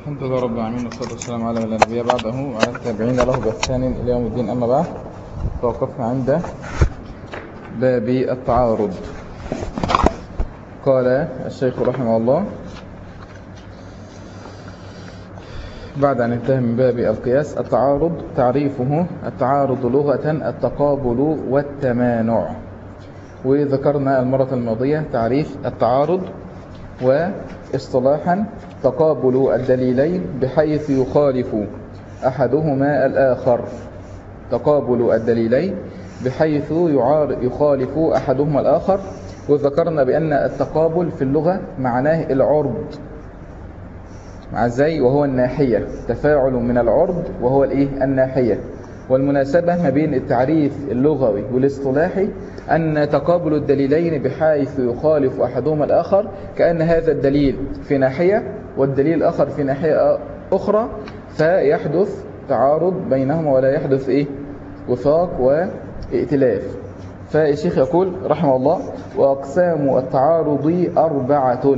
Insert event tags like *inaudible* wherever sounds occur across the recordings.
الحمد لله رب العالمين والصلاة والسلام على من لا نبي بعده وعلى التابعين له بإحسان إلى يوم الدين. أما بعد توقفنا عند باب التعارض. قال الشيخ رحمه الله بعد أن انتهى من باب القياس التعارض تعريفه التعارض لغة التقابل والتمانع. وذكرنا المرة الماضية تعريف التعارض واصطلاحا تقابل الدليلين بحيث يخالف أحدهما الآخر. تقابل الدليلين بحيث يخالف أحدهما الآخر. وذكرنا بأن التقابل في اللغة معناه العرض. مع إزاي وهو الناحية. تفاعل من العرض وهو الإيه؟ الناحية. والمناسبة ما بين التعريف اللغوي والاصطلاحي أن تقابل الدليلين بحيث يخالف أحدهما الآخر كأن هذا الدليل في ناحية والدليل الآخر في ناحية أخرى فيحدث تعارض بينهما ولا يحدث إيه؟ وفاق وائتلاف. فالشيخ يقول رحمه الله وأقسام التعارض أربعة.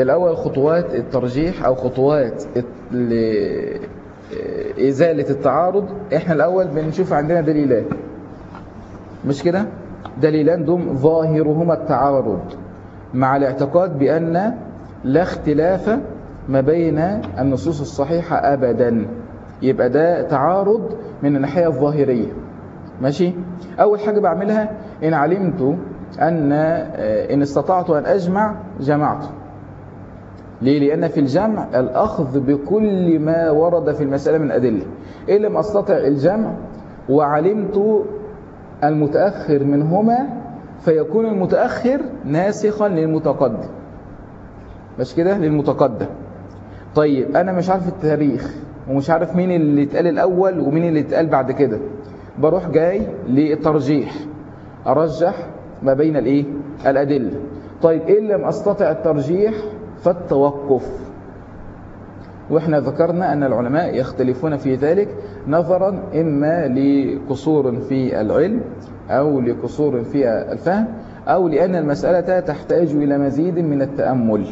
الأول خطوات الترجيح أو خطوات إزالة التعارض. إحنا الأول بنشوف عندنا دليلان. مش كده؟ دليلان دوم ظاهرهما التعارض مع الاعتقاد بأن لا اختلاف ما بين النصوص الصحيحة أبدا. يبقى ده تعارض من الناحية الظاهرية. ماشي؟ أول حاجة بعملها إن علمت أن إن استطعت أن أجمع جمعت. ليه؟ لأن في الجمع الأخذ بكل ما ورد في المسألة من أدلة. إن لم أستطع الجمع وعلمت المتأخر منهما فيكون المتأخر ناسخا للمتقدم. مش كده للمتقدم. طيب أنا مش عارف التاريخ ومش عارف مين اللي اتقال الأول ومين اللي اتقال بعد كده. بروح جاي للترجيح. أرجح ما بين الإيه؟ الأدلة. طيب إن لم أستطع الترجيح؟ فالتوقف. وإحنا ذكرنا أن العلماء يختلفون في ذلك نظرا إما لقصور في العلم أو لقصور في الفهم أو لأن المسألة تحتاج إلى مزيد من التأمل.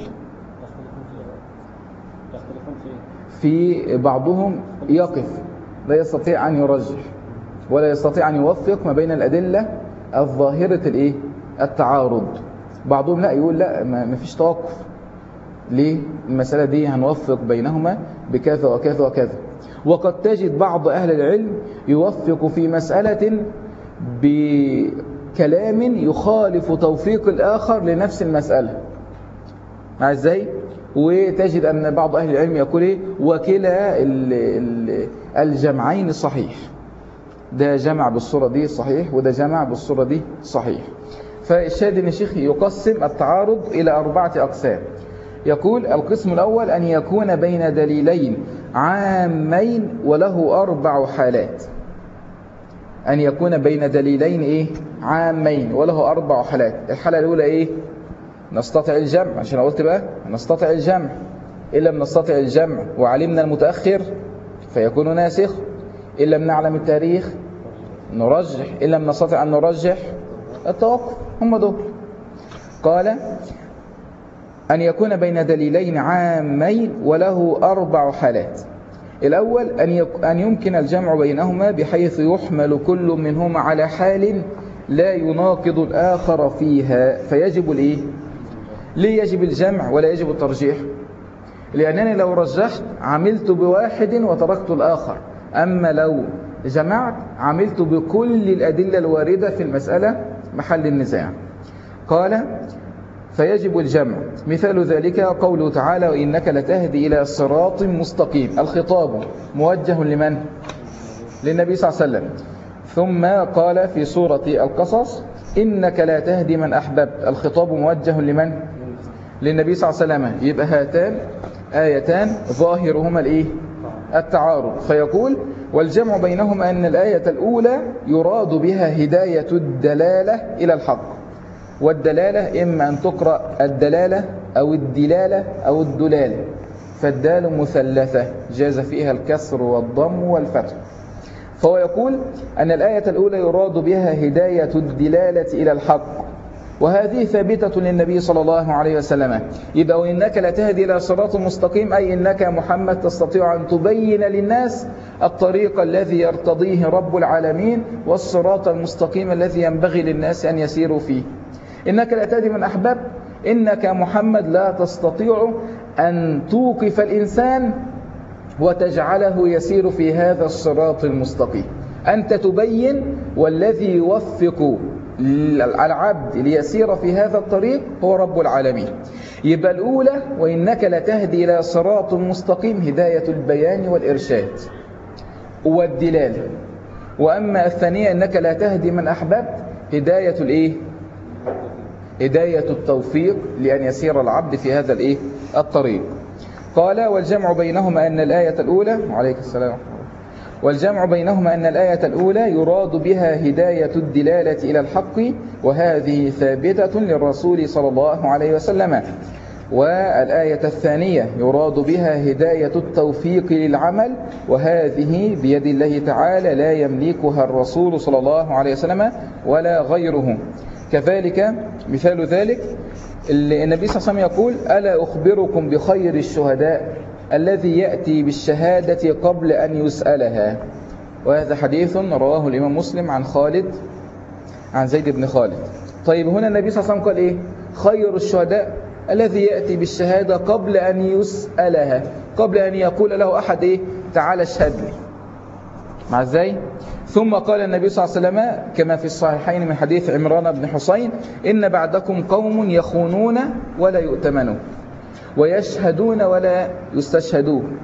في بعضهم يقف لا يستطيع أن يرجح ولا يستطيع أن يوفق ما بين الأدلة الظاهرة الإيه؟ التعارض. بعضهم لا يقول لا ما فيش توقف ليه المسألة دي هنوفق بينهما بكذا وكذا وكذا. وقد تجد بعض أهل العلم يوفق في مسألة بكلام يخالف توفيق الآخر لنفس المسألة. مع إزاي؟ وتجد أن بعض أهل العلم يقول إيه؟ وكلا الجمعين صحيح. ده جمع بالصورة دي صحيح وده جمع بالصورة دي صحيح. فالشاهد إن الشيخ يقسم التعارض إلى أربعة أقسام. يقول القسم الأول أن يكون بين دليلين عامين وله أربع حالات. أن يكون بين دليلين إيه؟ عامين وله أربع حالات. الحالة الأولى إيه؟ نستطيع الجمع. عشان قلت بقى نستطيع الجمع. إن لم نستطيع الجمع وعلمنا المتأخر فيكون ناسخ. إن لم نعلم التاريخ نرجح. إن لم نستطع أن نرجح التوقف. هم دول. قال أن يكون بين دليلين عامين وله أربع حالات. الأول أن, أن يمكن الجمع بينهما بحيث يحمل كل منهما على حال لا يناقض الآخر فيها. فيجب الإيه؟ ليه يجب الجمع ولا يجب الترجيح. لأنني لو رجحت عملت بواحد وتركت الآخر. أما لو جمعت عملت بكل الأدلة الواردة في المسألة محل النزاع. قال فيجب الجمع. مثال ذلك قوله تعالى وإنك لتهدي إلى صراط مستقيم. الخطاب موجه لمن؟ للنبي صلى الله عليه وسلم. ثم قال في سورة القصص إنك لا تهدي من أحببت. الخطاب موجه لمن؟ للنبي صلى الله عليه وسلم. يبقى هاتان آيتان ظاهرهما الإيه؟ التعارض. فيقول والجمع بينهما أن الآية الأولى يراد بها هداية الدلالة إلى الحق والدلالة إما أن تقرأ الدلالة أو الدلالة أو الدلالة فالدال مثلثة جاز فيها الكسر والضم والفتح. فهو يقول أن الآية الأولى يراد بها هداية الدلالة إلى الحق وهذه ثابتة للنبي صلى الله عليه وسلم. يبقى وإنك لتهدي إلى صراط مستقيم أي إنك محمد تستطيع أن تبين للناس الطريق الذي يرتضيه رب العالمين والصراط المستقيم الذي ينبغي للناس أن يسيروا فيه. إنك لا تهدي من أحباب إنك محمد لا تستطيع أن توقف الإنسان وتجعله يسير في هذا الصراط المستقيم. أنت تبين والذي يوفق العبد ليسير في هذا الطريق هو رب العالمين. يبقى الأولى وإنك لتهدي إلى صراط مستقيم هداية البيان والإرشاد. والدلالة وأما الثانية إنك لا تهدي من أحببت هداية الإيه؟ هداية التوفيق لأن يسير العبد في هذا الإيه؟ الطريق. قال والجمع بينهما أن الآية الأولى وعليك السلام. والجمع بينهما أن الآية الأولى يراد بها هداية الدلالة إلى الحق وهذه ثابتة للرسول صلى الله عليه وسلم. والآية الثانية يراد بها هداية التوفيق للعمل وهذه بيد الله تعالى لا يملكها الرسول صلى الله عليه وسلم ولا غيره. كذلك مثال ذلك النبي صلى الله عليه وسلم يقول ألا أخبركم بخير الشهداء؟ الذي يأتي بالشهادة قبل أن يسألها. وهذا حديث رواه الإمام مسلم عن خالد عن زيد بن خالد. طيب هنا النبي صلى الله عليه وسلم قال إيه؟ خير الشهداء الذي يأتي بالشهادة قبل أن يسألها. قبل أن يقول له أحد إيه؟ تعال اشهد لي. مع إزاي؟ ثم قال النبي صلى الله عليه وسلم كما في الصحيحين من حديث عمران بن حسين إن بعدكم قوم يخونون ولا يؤتمنون. ويشهدون ولا يستشهدون.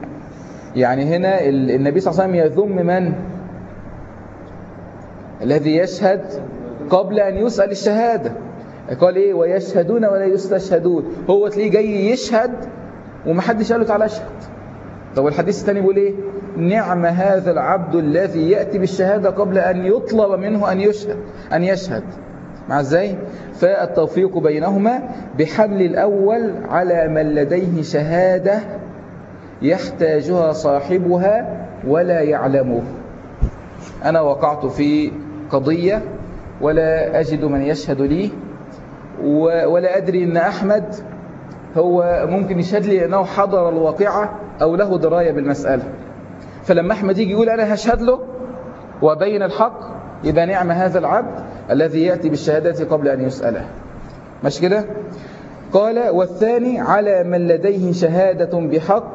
يعني هنا النبي صلى الله عليه وسلم يذم من؟ الذي يشهد قبل أن يسأل الشهادة. قال إيه؟ ويشهدون ولا يستشهدون. هو تلاقيه جاي يشهد ومحدش قال له تعالى اشهد. طب الحديث الثاني بيقول إيه؟ نعم هذا العبد الذي يأتي بالشهادة قبل أن يطلب منه أن يشهد أن يشهد. مع إزاي فالتوفيق بينهما بحمل الأول على من لديه شهادة يحتاجها صاحبها ولا يعلمه. أنا وقعت في قضية ولا أجد من يشهد لي ولا أدري أن أحمد هو ممكن يشهد لي أنه حضر الواقعة أو له دراية بالمسألة. فلما أحمد يجي يقول أنا هشهد له وبين الحق يبقى نعم هذا العبد الذي يأتي بالشهادة قبل أن يسأله. مش كده؟ قال والثاني على من لديه شهادة بحق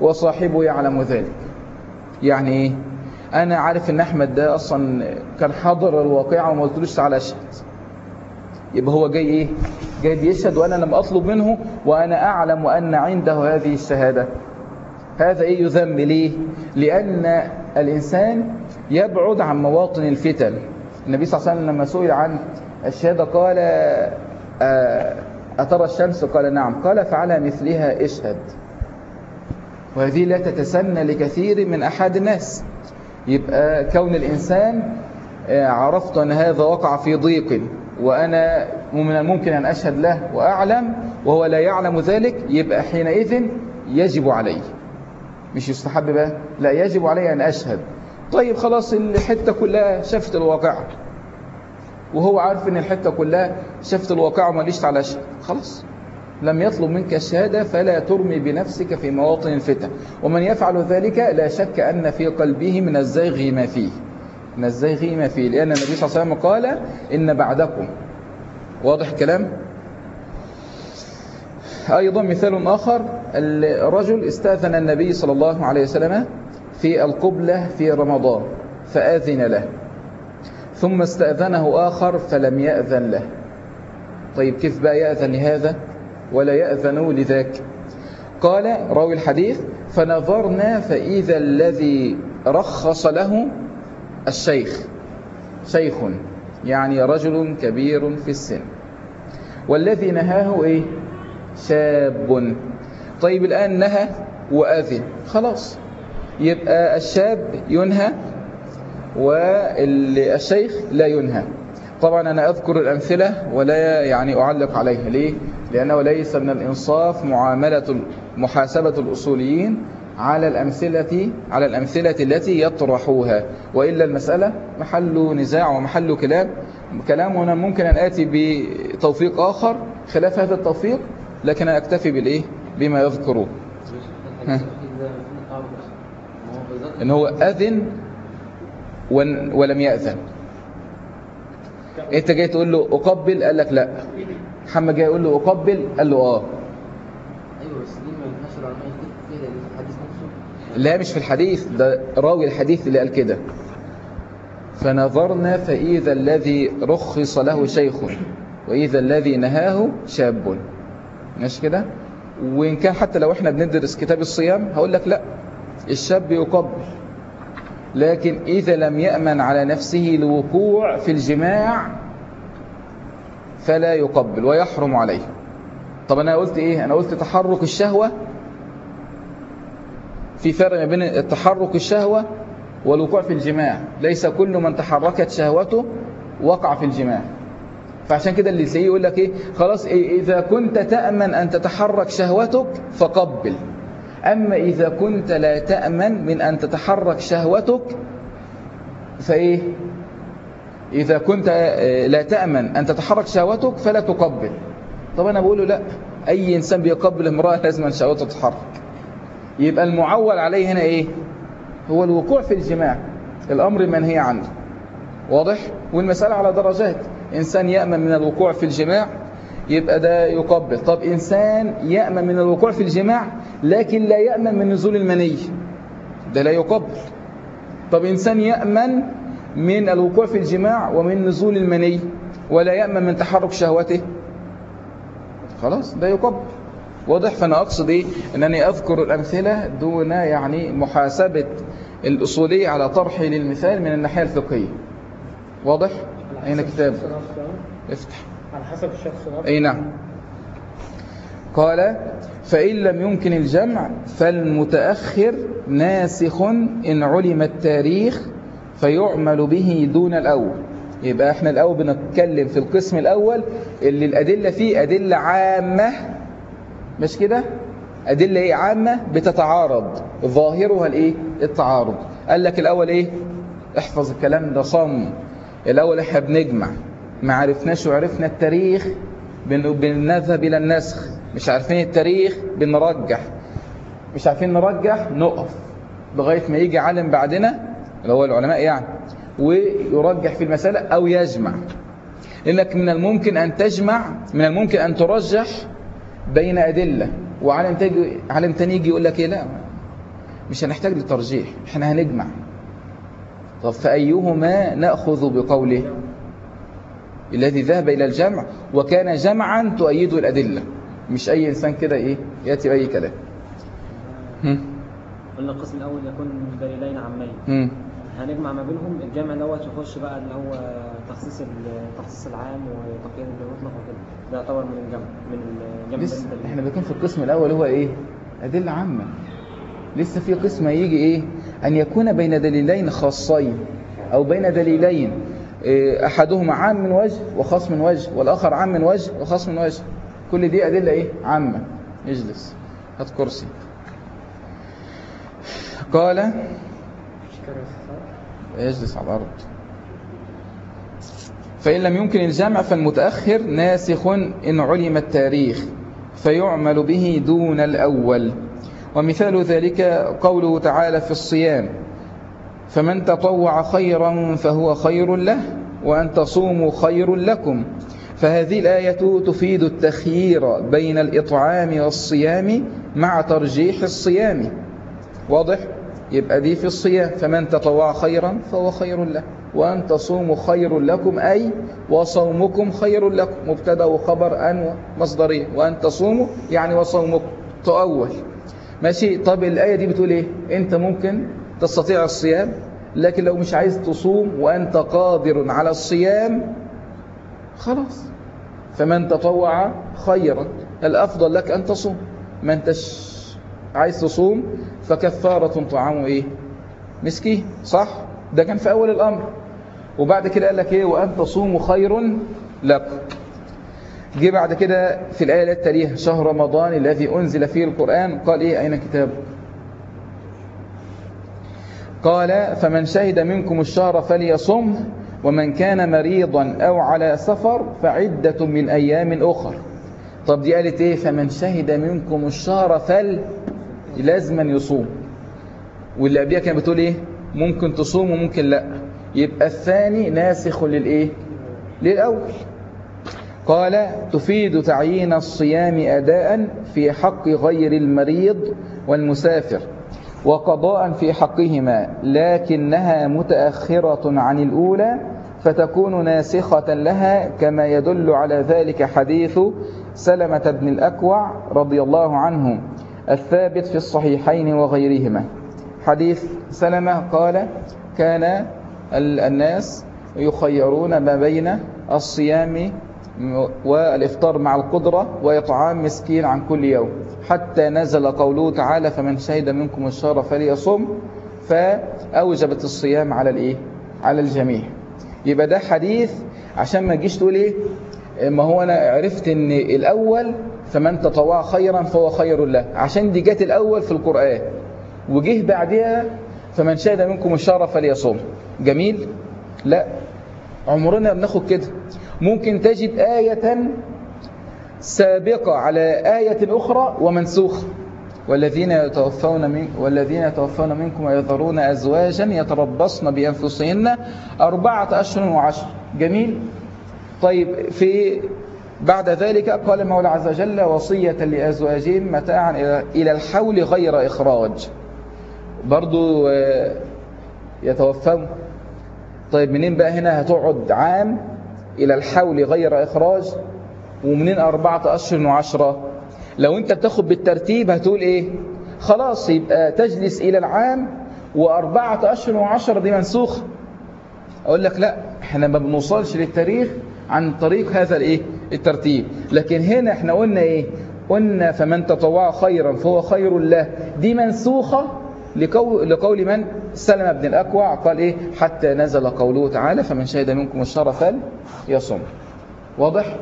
وصاحبه يعلم ذلك. يعني إيه؟ أنا عارف إن أحمد ده أصلا كان حاضر الواقعة وما قلتلوش تعالى اشهد يبقى هو جاي إيه؟ جاي بيشهد وأنا لم أطلب منه وأنا أعلم أن عنده هذه الشهادة. هذا إيه يذم ليه؟ لأن الإنسان يبعد عن مواطن الفتن. النبي صلى الله عليه وسلم لما سئل عن الشهادة قال أترى الشمس؟ قال نعم. قال فعلى مثلها اشهد. وهذه لا تتسنى لكثير من أحد الناس. يبقى كون الإنسان عرفت أن هذا وقع في ضيق وأنا من الممكن أن أشهد له وأعلم وهو لا يعلم ذلك يبقى حينئذ يجب عليه مش يستحب بقى؟ لا يجب علي أن أشهد. طيب خلاص الحتة كلها شافت الواقعة وهو عارف إن الحتة كلها شافت الواقعة وماليش على شهد خلاص. لم يطلب منك الشهادة فلا ترمي بنفسك في مواطن الفتن. ومن يفعل ذلك لا شك أن في قلبه من الزيغ ما فيه. من الزيغ ما فيه. لأن النبي صلى الله عليه وسلم قال إن بعدكم. واضح الكلام؟ أيضا مثال آخر. الرجل استأذن النبي صلى الله عليه وسلم في القبلة في رمضان فآذن له. ثم استأذنه آخر فلم يأذن له. طيب كيف بقى يأذن لهذا؟ ولا يأذن لذاك. قال راوي الحديث فنظرنا فإذا الذي رخص له الشيخ. شيخ يعني رجل كبير في السن. والذي نهاه إيه؟ شاب. طيب الآن نهى وأذن. خلاص. يبقى الشاب ينهى والشيخ لا ينهى. طبعا أنا أذكر الأمثلة ولا يعني أعلق عليها. ليه؟ لأنه ليس من الإنصاف معاملة محاسبة الأصوليين على الأمثلة على الأمثلة التي يطرحوها. وإلا المسألة محل نزاع ومحل كلام. كلام هنا ممكن أن آتي بتوفيق آخر خلاف هذا التوفيق لكن أكتفي بالإيه؟ بما يذكروه ها. إن هو أذن ون- ولم يأذن. أنت جاي تقول له أقبل؟ قال لك لا. محمد جاي يقول له أقبل؟ قال له آه. أيوه بس دي ما ينفعش العلماء لأن في الحديث نفسه. لا مش في الحديث ده راوي الحديث اللي قال كده. فنظرنا فإذا الذي رخص له شيخ وإذا الذي نهاه شاب. مش كده؟ وإن كان حتى لو إحنا بندرس كتاب الصيام هقول لك لا. الشاب يقبل لكن إذا لم يأمن على نفسه الوقوع في الجماع فلا يقبل ويحرم عليه. طب أنا قلت إيه؟ أنا قلت تحرك الشهوة في فرق ما بين التحرك الشهوة والوقوع في الجماع. ليس كل من تحركت شهوته وقع في الجماع. فعشان كده اللي تلاقيه يقول لك إيه؟ خلاص إيه إذا كنت تأمن أن تتحرك شهوتك فقبل. أما إذا كنت لا تأمن من أن تتحرك شهوتك فإيه؟ إذا كنت آه، لا تأمن أن تتحرك شهوتك فلا تقبل. طب أنا بقول له لا أي إنسان بيقبل امرأة لازم أن شهوته تتحرك. يبقى المعول عليه هنا إيه؟ هو الوقوع في الجماع. الأمر منهي عنه. واضح؟ والمسألة على درجات. إنسان يأمن من الوقوع في الجماع يبقى ده يقبل. طب إنسان يأمن من الوقوع في الجماع لكن لا يأمن من نزول المني. ده لا يقبل. طب إنسان يأمن من الوقوع في الجماع ومن نزول المني ولا يأمن من تحرك شهوته؟ خلاص ده يقبل. واضح؟ فأنا أقصد إيه؟ أنني أذكر الأمثلة دون يعني محاسبة الأصولية على طرحي للمثال من الناحية الفقهية. واضح؟ أين كتاب افتح. على حسب الشخص أي نعم. قال فإن لم يمكن الجمع فالمتأخر ناسخ إن علم التاريخ فيعمل به دون الأول. يبقى إحنا الأول بنتكلم في القسم الأول اللي الأدلة فيه أدلة عامة. مش كده؟ أدلة إيه؟ عامة بتتعارض. ظاهرها الإيه؟ التعارض. قال لك الأول إيه؟ احفظ الكلام ده صم. الأول إحنا بنجمع. ما عرفناش وعرفنا التاريخ بن- بنذهب إلى النسخ. مش عارفين التاريخ؟ بنرجح. مش عارفين نرجح؟ نقف. لغاية ما يجي عالم بعدنا اللي هو العلماء يعني ويرجح في المسألة أو يجمع. لأنك من الممكن أن تجمع من الممكن أن ترجح بين أدلة. وعالم تاني عالم تاني يجي يقول لك إيه؟ لا. مش هنحتاج للترجيح إحنا هنجمع. طب فأيهما نأخذ بقوله؟ الذي ذهب إلى الجمع وكان جمعا تؤيده الأدلة. مش أي إنسان كده إيه يأتي بأي كلام؟ قلنا القسم الأول يكون دليلين عامين. هنجمع ما بينهم الجامع دوت يخش بقى اللي هو تخصيص ال- التخصيص العام وتقييد المطلق وكده. ده يعتبر من الجمع من الجمع لسه. إحنا بنكون في القسم الأول هو إيه؟ أدلة عامة. لسه في قسم يجي إيه؟ أن يكون بين دليلين خاصين أو بين دليلين. إيه، أحدهما عام من وجه وخاص من وجه والآخر عام من وجه وخاص من وجه. كل دي أدلة إيه؟ عامة. اجلس. هات كرسي. قال يجلس على الأرض. فإن لم يمكن الجمع فالمتأخر ناسخ إن علم التاريخ فيعمل به دون الأول. ومثال ذلك قوله تعالى في الصيام. فمن تطوع خيرا فهو خير له وأن تصوموا خير لكم. فهذه الآية تفيد التخيير بين الإطعام والصيام مع ترجيح الصيام. واضح؟ يبقى دي في الصيام. فمن تطوع خيرا فهو خير له وأن تصوموا خير لكم أي وصومكم خير لكم. مبتدأ وخبر أن مصدرية. وأن تصوموا يعني وصومكم. تؤول. ماشي؟ طب الآية دي بتقول إيه؟ أنت ممكن تستطيع الصيام لكن لو مش عايز تصوم وأنت قادر على الصيام خلاص. فمن تطوع خيرا الأفضل لك أن تصوم. ما أنتش عايز تصوم فكفارة طعام إيه؟ مسكين صح؟ ده كان في أول الأمر. وبعد كده قال لك إيه؟ وأن تصوموا خير لكم جه بعد كده في الآية التالية شهر رمضان الذي أنزل فيه القرآن قال إيه؟ أين كتاب قال فمن شهد منكم الشهر فليصم ومن كان مريضا أو على سفر فعدة من أيام أخر. طب دي قالت إيه؟ فمن شهد منكم الشهر فل لازما يصوم. واللي قبلها كانت بتقول إيه؟ ممكن تصوم وممكن لأ. يبقى الثاني ناسخ للإيه؟ للأول. قال تفيد تعيين الصيام أداء في حق غير المريض والمسافر. وقضاء في حقهما لكنها متأخرة عن الأولى فتكون ناسخة لها كما يدل على ذلك حديث سلمة بن الأكوع رضي الله عنه الثابت في الصحيحين وغيرهما. حديث سلمة قال كان الناس يخيرون ما بين الصيام والإفطار مع القدرة وإطعام مسكين عن كل يوم. حتى نزل قوله تعالى فمن شهد منكم الشهر فليصم فأوجبت الصيام على الإيه؟ على الجميع. يبقى ده حديث عشان ما تجيش تقول إيه؟ ما هو أنا عرفت إن الأول فمن تطوع خيرا فهو خير له عشان دي جت الأول في القرآن. وجه بعدها فمن شهد منكم الشهر فليصم جميل؟ لا. عمرنا بناخد كده. ممكن تجد آية سابقة على آية أخرى ومنسوخة. والذين يتوفون من والذين يتوفون منكم ويذرون أزواجا يتربصن بأنفسهن أربعة أشهر وعشر. جميل؟ طيب في بعد ذلك قال المولى عز وجل وصية لأزواجهم متاعا إلى الحول غير إخراج. برضو يتوفون. طيب منين بقى هنا؟ هتقعد عام إلى الحول غير إخراج؟ ومنين أربعة أشهر وعشرة لو أنت بتاخد بالترتيب هتقول إيه؟ خلاص يبقى تجلس إلى العام وأربعة أشهر وعشرة دي منسوخة. أقول لك لا إحنا ما بنوصلش للتاريخ عن طريق هذا الإيه؟ الترتيب. لكن هنا إحنا قلنا إيه؟ قلنا فمن تطوع خيرا فهو خير له. دي منسوخة لقول, لقول من؟ سلم بن الأكوع. قال إيه؟ حتى نزل قوله تعالى فمن شهد منكم الشهر فليصم. واضح؟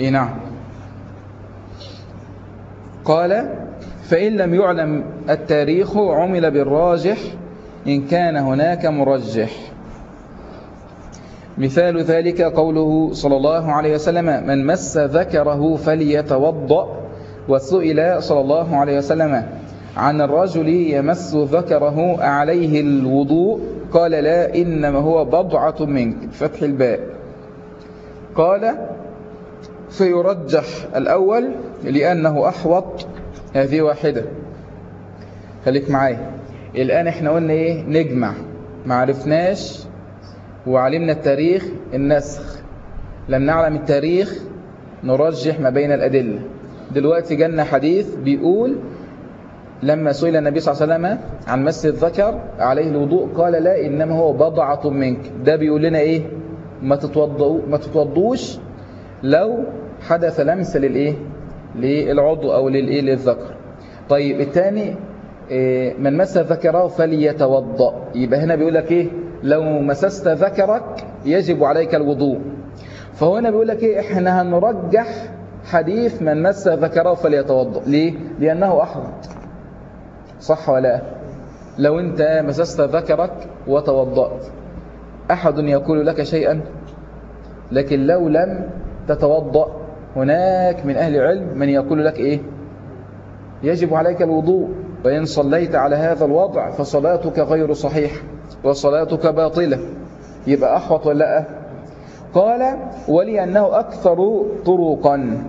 اي نعم. قال فإن لم يعلم التاريخ عمل بالراجح إن كان هناك مرجح. مثال ذلك قوله صلى الله عليه وسلم من مس ذكره فليتوضأ وسئل صلى الله عليه وسلم عن الرجل يمس ذكره عليه الوضوء؟ قال لا إنما هو بضعة منك فتح الباء. قال فيرجح الأول لأنه أحوط. هذه واحدة. خليك معايا. الآن إحنا قلنا إيه؟ نجمع. ما عرفناش وعلمنا التاريخ النسخ. لم نعلم التاريخ نرجح ما بين الأدلة. دلوقتي جالنا حديث بيقول لما سئل النبي صلى الله عليه وسلم عن مس الذكر عليه الوضوء قال لا إنما هو بضعة منك. ده بيقول لنا تتوضؤ ما تتوضوش لو حدث لمس للإيه؟ للعضو أو للإيه؟ للذكر. طيب الثاني من مس ذكره فليتوضأ. يبقى هنا بيقول لك إيه؟ لو مسست ذكرك يجب عليك الوضوء. فهو هنا بيقول لك إيه؟ إحنا هنرجح حديث من مس ذكره فليتوضأ. ليه؟ لأنه أحوط. صح ولا لا؟ لو أنت مسست ذكرك وتوضأت. أحد يقول لك شيئا؟ لكن لو لم تتوضأ هناك من أهل العلم من يقول لك إيه؟ يجب عليك الوضوء وإن صليت على هذا الوضع فصلاتك غير صحيحة وصلاتك باطلة. يبقى أحوط ولا لا قال ولأنه أكثر طرقا.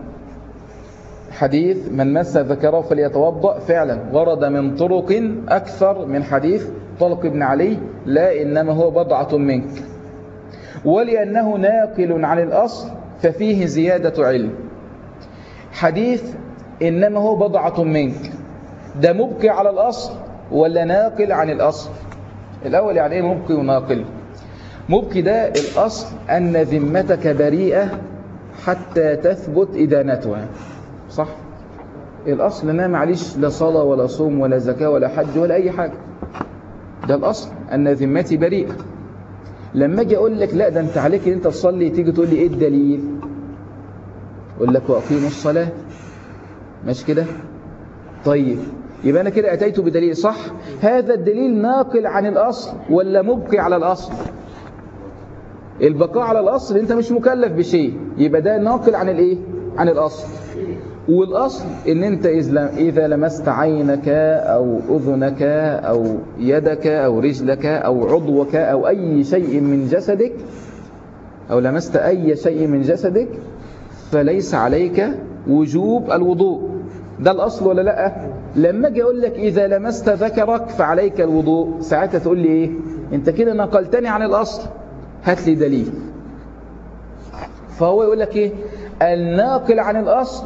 حديث من مس ذكره فليتوضأ. فعلا ورد من طرق أكثر من حديث طلق بن علي لا إنما هو بضعة منك. ولأنه ناقل عن الأصل ففيه زيادة علم. حديث إنما هو بضعة منك. ده مبقي على الأصل ولا ناقل عن الأصل؟ الأول يعني إيه مبقي وناقل؟ مبقي ده الأصل أن ذمتك بريئة حتى تثبت إدانتها صح؟ الأصل أنا معليش لا صلاة ولا صوم ولا زكاة ولا حج ولا أي حاجة. ده الأصل أن ذمتي بريئة. لما أجي أقول لك لا ده انت عليك ان انت تصلي تيجي تقول لي إيه الدليل؟ أقول لك واقيموا الصلاة. ماشي كده؟ طيب يبقى أنا كده أتيت بدليل صح؟ هذا الدليل ناقل عن الأصل ولا مبقي على الأصل؟ البقاء على الأصل أنت مش مكلف بشيء يبقى ده ناقل عن الإيه؟ عن الأصل. والأصل إن أنت إذا لمست عينك أو أذنك أو يدك أو رجلك أو عضوك أو أي شيء من جسدك أو لمست أي شيء من جسدك فليس عليك وجوب الوضوء. ده الأصل ولا لأ؟ لما أجي أقول لك إذا لمست ذكرك فعليك الوضوء ساعتها تقول لي إيه؟ أنت كده نقلتني عن الأصل. هات لي دليل. فهو يقول لك إيه؟ الناقل عن الأصل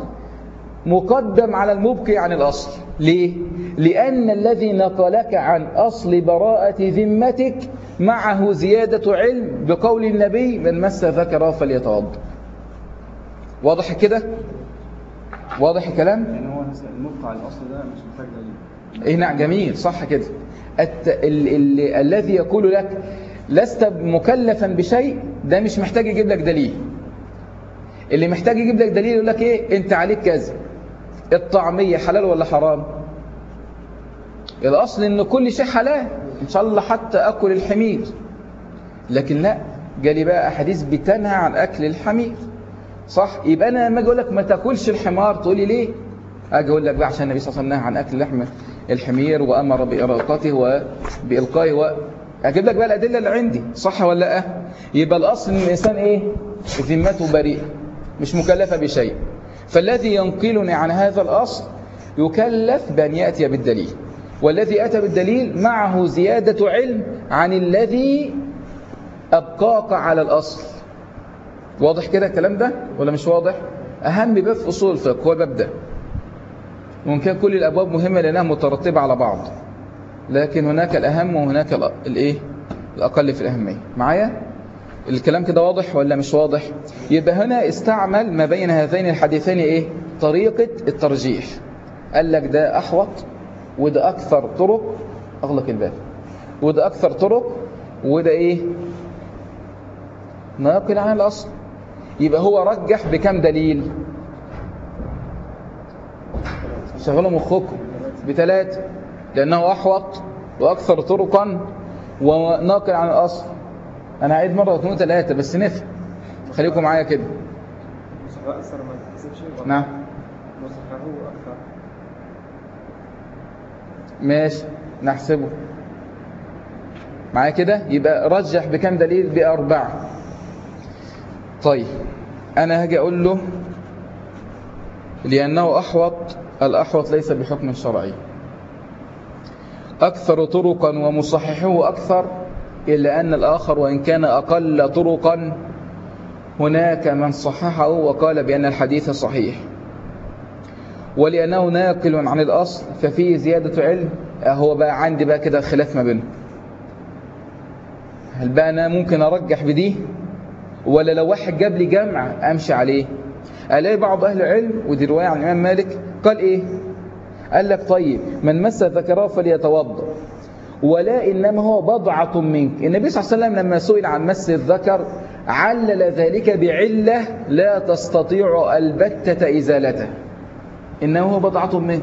مقدم على المبقي عن الأصل ليه؟ لأن الذي نقلك عن أصل براءة ذمتك معه زيادة علم بقول النبي من مس ذكره فليتوضأ واضح كده؟ واضح الكلام؟ يعني هو المبقى على الأصل ده مش محتاج دليل إيه نعم جميل صح كده الت... ال... ال... الذي يقول لك لست مكلفا بشيء ده مش محتاج يجيب لك دليل اللي محتاج يجيب لك دليل يقول لك إيه أنت عليك كذا الطعمية حلال ولا حرام؟ الأصل إن كل شيء حلال إن شاء الله حتى أكل الحمير. لكن لا جالي بقى أحاديث بتنهى عن أكل الحمير. صح؟ يبقى أنا لما أجي أقول لك ما تأكلش الحمار تقول لي ليه؟ أجي أقول لك بقى عشان النبي صلى الله عليه وسلم نهى عن أكل لحم الحمير وأمر بإراقته وبإلقائه و... أجيب لك بقى الأدلة اللي عندي. صح ولا لأ؟ يبقى الأصل إن الإنسان إيه؟ ذمته بريئة مش مكلفة بشيء. فالذي ينقلني عن هذا الأصل يكلف بأن يأتي بالدليل والذي أتى بالدليل معه زيادة علم عن الذي أبقاك على الأصل. واضح كده الكلام ده ولا مش واضح؟ أهم باب في أصول الفقه هو الباب ده. ممكن كل الأبواب مهمة لأنها مترتبة على بعض لكن هناك الأهم وهناك الإيه؟ الأقل في الأهمية. معايا؟ الكلام كده واضح ولا مش واضح؟ يبقى هنا استعمل ما بين هذين الحديثين إيه؟ طريقة الترجيح. قال لك ده أحوط وده أكثر طرق. أغلق الباب. وده أكثر طرق وده إيه؟ ناقل عن الأصل. يبقى هو رجح بكم دليل؟ شغلوا مخكم بثلاثة لأنه أحوط وأكثر طرقا وناقل عن الأصل. أنا عيد مرة واثنين وثلاثة بس نفهم خليكم معايا كده. مصححه أكثر ما نعم. مصححه أكثر ماشي. نحسبه. معايا كده؟ يبقى رجح بكم دليل؟ بأربعة. طيب. أنا هاجي أقول له لأنه أحوط. الأحوط ليس بحكم شرعي. أكثر طرقا ومصححه أكثر إلا أن الآخر وإن كان أقل طرقا. هناك من صححه وقال بأن الحديث صحيح. ولأنه ناقل عن الأصل ففيه زيادة علم هو بقى عندي بقى كده خلاف ما بينهم. هل بقى أنا ممكن أرجح بدي ولا لو واحد جاب لي جمع أمشي عليه؟ ألاقي بعض أهل العلم ودي رواية عن الإمام مالك قال إيه؟ قال لك طيب من مس ذكره فليتوضأ. ولا إنما هو بضعة منك. النبي صلى الله عليه وسلم لما سئل عن مس الذكر علل ذلك بعلة لا تستطيع البتة إزالته. إنه هو بضعة منك.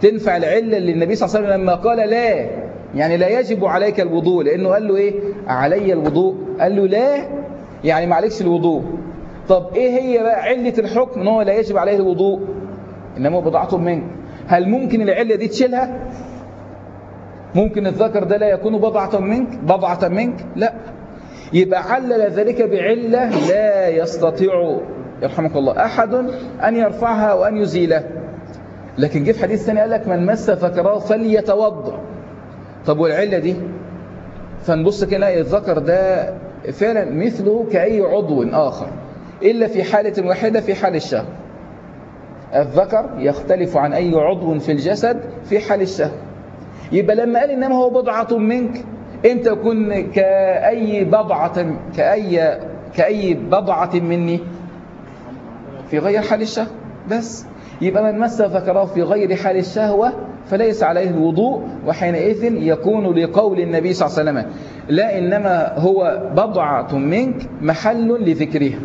تنفع العلة اللي النبي صلى الله عليه وسلم لما قال لا يعني لا يجب عليك الوضوء لأنه قال له إيه؟ علي الوضوء. قال له لا يعني ما عليكش الوضوء. طب إيه هي بقى علة الحكم؟ إن هو لا يجب عليه الوضوء. إنما هو بضعة منك. هل ممكن العلة دي تشيلها؟ ممكن الذكر ده لا يكون بضعة منك بضعة منك لا. يبقى علل ذلك بعلة لا يستطيع يرحمك الله أحد أن يرفعها وأن يزيلها. لكن جه في حديث ثاني قال لك من مس ذكره فليتوضأ. طب والعلة دي؟ فنبص كده نلاقي الذكر ده فعلا مثله كأي عضو آخر إلا في حالة واحدة في حال الشهوة الذكر يختلف عن أي عضو في الجسد في حال الشهوة يبقى لما قال إنما هو بضعة منك أنت تكون كأي بضعة كأي كأي بضعة مني في غير حال الشهوة بس. يبقى من مس ذكره في غير حال الشهوة فليس عليه الوضوء وحينئذ يكون لقول النبي صلى الله عليه وسلم لا إنما هو بضعة منك محل لذكرها.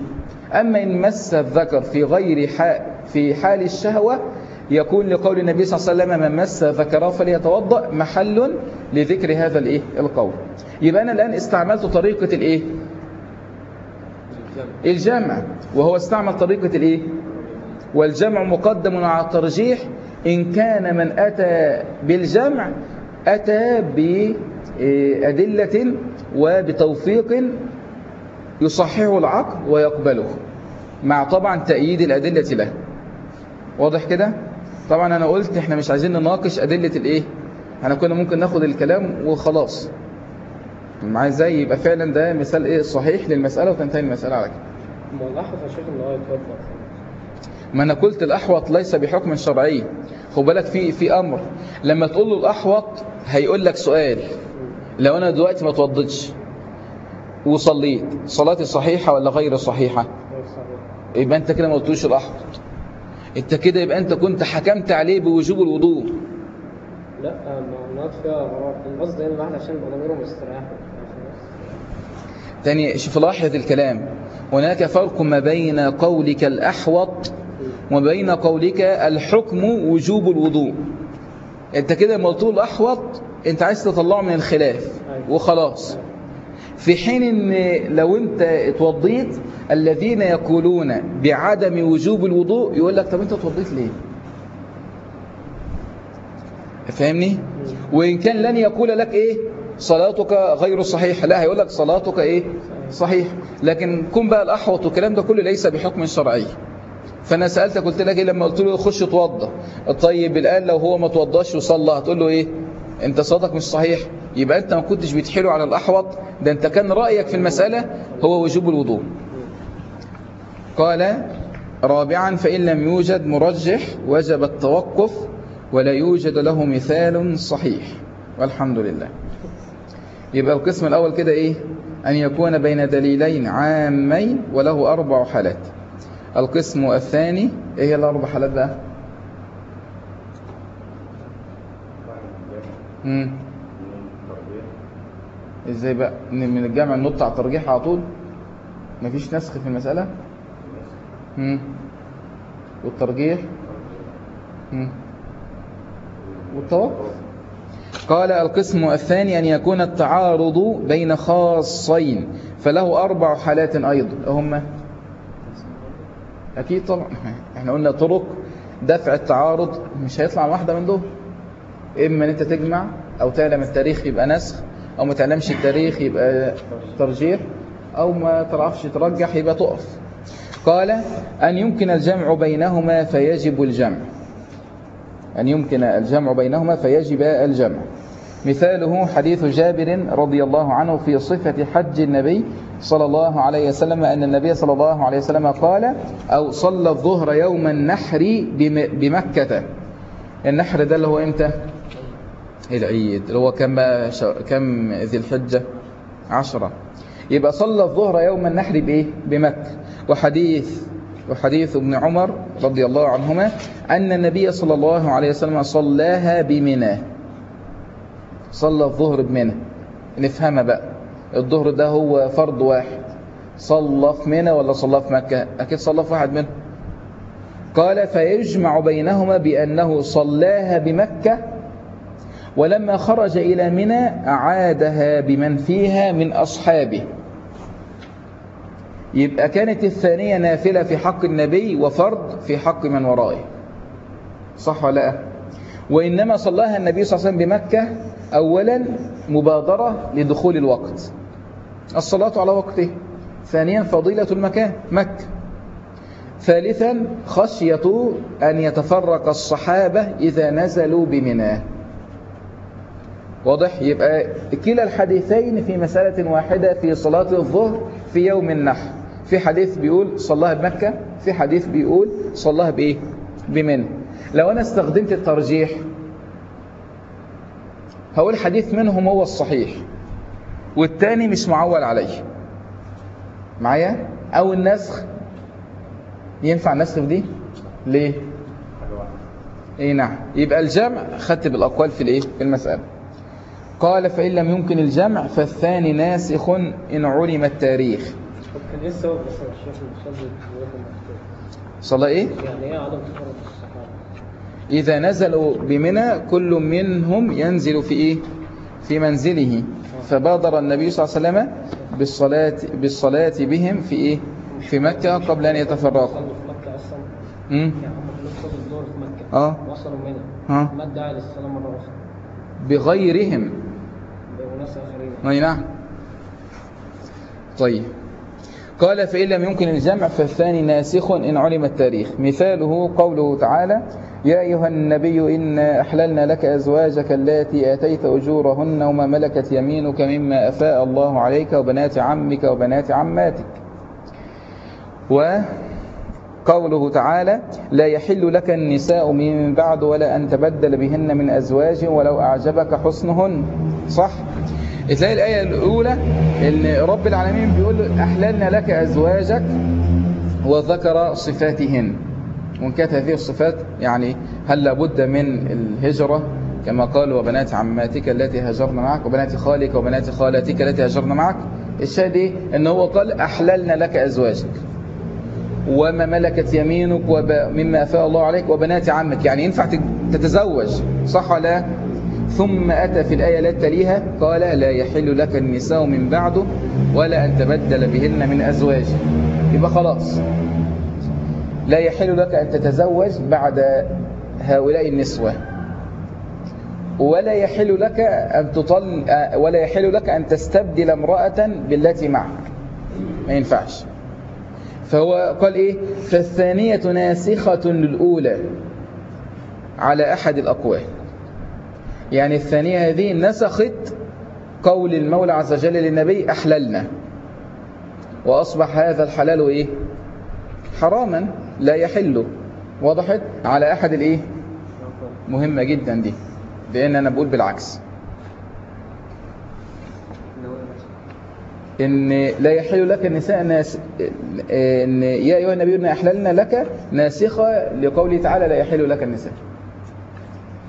أما إن مس الذكر في غير في حال الشهوة يكون لقول النبي صلى الله عليه وسلم من مس ذكره فليتوضأ محل لذكر هذا الإيه؟ القول. يبقى أنا الآن استعملت طريقة الإيه؟ الجمع. وهو استعمل طريقة الإيه؟ والجمع مقدم على الترجيح. إن كان من أتى بالجمع أتى بأدلة وبتوفيق يصححه العقل ويقبله مع طبعا تأييد الأدلة له. واضح كده؟ طبعا أنا قلت إحنا مش عايزين نناقش أدلة الإيه؟ إحنا كنا ممكن ناخد الكلام وخلاص. معايا إزاي؟ يبقى فعلا ده مثال إيه؟ صحيح للمسألة وتنتهي المسألة على كده. ما هو الأحوط يا شيخ إن هو ما أنا قلت الأحوط ليس بحكم شرعي. خد بالك في في أمر. لما تقول له الأحوط هيقول لك سؤال. لو أنا دلوقتي ما اتوضيتش وصليت صلاتي صحيحة ولا غير صحيحة؟ يبقى أنت كده ما قلتوش الأحوط. انت كده يبقى انت كنت حكمت عليه بوجوب الوضوء. لا ما النقط فيها غرار القصد هنا عشان ضميره مستريح. تاني شوف لاحظ الكلام. هناك فرق ما بين قولك الأحوط وبين قولك الحكم وجوب الوضوء. انت كده لما له الأحوط انت عايز تطلعه من الخلاف. وخلاص. في حين إن لو أنت اتوضيت الذين يقولون بعدم وجوب الوضوء يقول لك طب أنت اتوضيت ليه؟ فاهمني؟ وإن كان لن يقول لك إيه؟ صلاتك غير صحيحة لا هيقول لك صلاتك إيه؟ صحيح. لكن كن بقى الأحوط والكلام ده كله ليس بحكم شرعي. فأنا سألتك قلت لك إيه؟ لما قلت له خش اتوضى. طيب الآن لو هو ما توضاش وصلى هتقول له إيه؟ أنت صلاتك مش صحيح. يبقى أنت ما كنتش بتحيله على الأحوط. ده أنت كان رأيك في المسألة هو وجوب الوضوء. قال رابعا فإن لم يوجد مرجح وجب التوقف ولا يوجد له مثال صحيح. والحمد لله. يبقى القسم الأول كده إيه؟ أن يكون بين دليلين عامين وله أربع حالات. القسم الثاني إيه هي الأربع حالات بقى. إزاي بقى؟ من الجامع ننط على الترجيح على طول؟ مفيش نسخ في المسألة؟ مم. والترجيح؟ مم. والتوقف؟ قال القسم الثاني أن يكون التعارض بين خاصين فله أربع حالات أيضا. هم؟ أكيد طبعا. *laughs* إحنا قلنا طرق دفع التعارض مش هيطلع واحدة من دول. إما أن أنت تجمع أو تعلم التاريخ يبقى نسخ. أو ما تعلمش التاريخ يبقى ترجيح أو ما تعرفش ترجح يبقى تقف. قال أن يمكن الجمع بينهما فيجب الجمع. أن يمكن الجمع بينهما فيجب الجمع. مثاله حديث جابر رضي الله عنه في صفة حج النبي صلى الله عليه وسلم أن النبي صلى الله عليه وسلم قال أو صلى الظهر يوم النحر بم- بمكة. النحر ده اللي هو إمتى؟ العيد اللي هو كم كم ذي الحجة؟ عشرة. يبقى صلى الظهر يوم النحر بإيه؟ بمكة. وحديث وحديث ابن عمر رضي الله عنهما أن النبي صلى الله عليه وسلم صلاها بمنى. صلى الظهر بمنى. نفهمها بقى. الظهر ده هو فرض واحد. صلى في منى ولا صلى في مكة؟ أكيد صلى في واحد منهم. قال فيجمع بينهما بأنه صلاها بمكة ولما خرج إلى منى أعادها بمن فيها من أصحابه. يبقى كانت الثانية نافلة في حق النبي وفرض في حق من ورائه. صح ولا لا؟ وإنما صلاها النبي صلى الله عليه وسلم بمكة أولا مبادرة لدخول الوقت. الصلاة على وقته. ثانيا فضيلة المكان مكة. ثالثا خشية أن يتفرق الصحابة إذا نزلوا بمناه واضح؟ يبقى كلا الحديثين في مسألة واحدة في صلاة الظهر في يوم النحر. في حديث بيقول صلاها بمكة في حديث بيقول صلاها بإيه؟ بمنى. لو أنا استخدمت الترجيح هقول حديث منهم هو الصحيح والتاني مش معول عليه. معايا؟ أو النسخ. ينفع النسخ دي؟ ليه؟ إيه نعم. يبقى الجمع خدت بالأقوال في الإيه؟ في المسألة. قال فإن لم يمكن الجمع فالثاني ناسخ إن علم التاريخ. كان إيه السبب بس يا شيخ ان الشاب يتوضأ مكتوب؟ صلى إيه؟ يعني إيه عدم تفرد الصحابة؟ إذا نزلوا بمنى كل منهم ينزل في إيه؟ في منزله. فبادر النبي صلى الله عليه وسلم بالصلاة, بالصلاة بهم في إيه؟ في مكة قبل أن يتفرقوا. صلوا في مكة أصلا؟ مم. هم كلهم صلوا الظهر في مكة. آه. وصلوا منها ها ما ادعى مرة أخرى. بغيرهم. أي نعم. طيب. قال فإن لم يمكن الجمع فالثاني ناسخ إن علم التاريخ. مثاله قوله تعالى يا أيها النبي إنا أحللنا لك أزواجك اللاتي آتيت أجورهن وما ملكت يمينك مما أفاء الله عليك وبنات عمك وبنات عماتك. وقوله تعالى لا يحل لك النساء من بعد ولا أن تبدل بهن من أزواج ولو أعجبك حسنهن. صح؟ تلاقي الآية الأولى إن رب العالمين بيقول أحللنا لك أزواجك وذكر صفاتهن. وإن كانت هذه الصفات يعني هل لابد من الهجرة؟ كما قال وبنات عماتك التي هاجرن معك وبنات خالك وبنات خالتك التي هاجرن معك. الشاهد إيه؟ إن هو قال أحللنا لك أزواجك. وما ملكت يمينك ومما أفاء الله عليك وبنات عمك. يعني ينفع تتزوج. صح لا؟ ثم أتى في الآية التي تليها. قال لا يحل لك النساء من بعده ولا أن تبدل بهن من أزواج. يبقى خلاص. لا يحل لك أن تتزوج بعد هؤلاء النسوة. ولا يحل لك أن تطل ولا يحل لك أن تستبدل امرأة بالتي معك. ما ينفعش. فهو قال إيه؟ فالثانية ناسخة للأولى على أحد الأقوال. يعني الثانية هذه نسخت قول المولى عز وجل للنبي أحللنا. وأصبح هذا الحلال إيه؟ حراما لا يحل. وضحت على أحد الإيه؟ مهمة جدا دي. لأن أنا بقول بالعكس. إن لا يحل لك النساء ناس إن يا أيها النبي إن أحللنا لك ناسخة لقوله تعالى لا يحل لك النساء.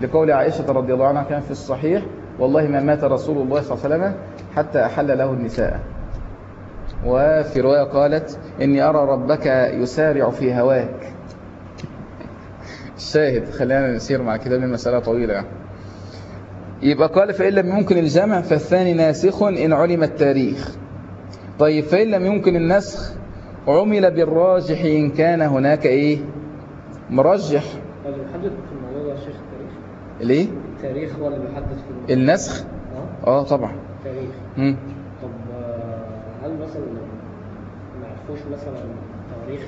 لقول عائشة رضي الله عنها كان في الصحيح والله ما مات رسول الله صلى الله عليه وسلم حتى أحل له النساء. وفي رواية قالت إني أرى ربك يسارع في هواك. الشاهد خلينا نسير مع كتاب المسألة طويلة. يعني. يبقى قال فإن لم يمكن الجمع فالثاني ناسخ إن علم التاريخ. طيب فإن لم يمكن النسخ عمل بالراجح إن كان هناك إيه؟ مرجح. اللي بيحدد في الموضوع ده شيخ التاريخ. ليه؟ التاريخ هو اللي بيحدد في الموضوع. النسخ؟ آه. آه طبعا. التاريخ. طب آه، هل مثلا ما يعرفوش مثلا تواريخ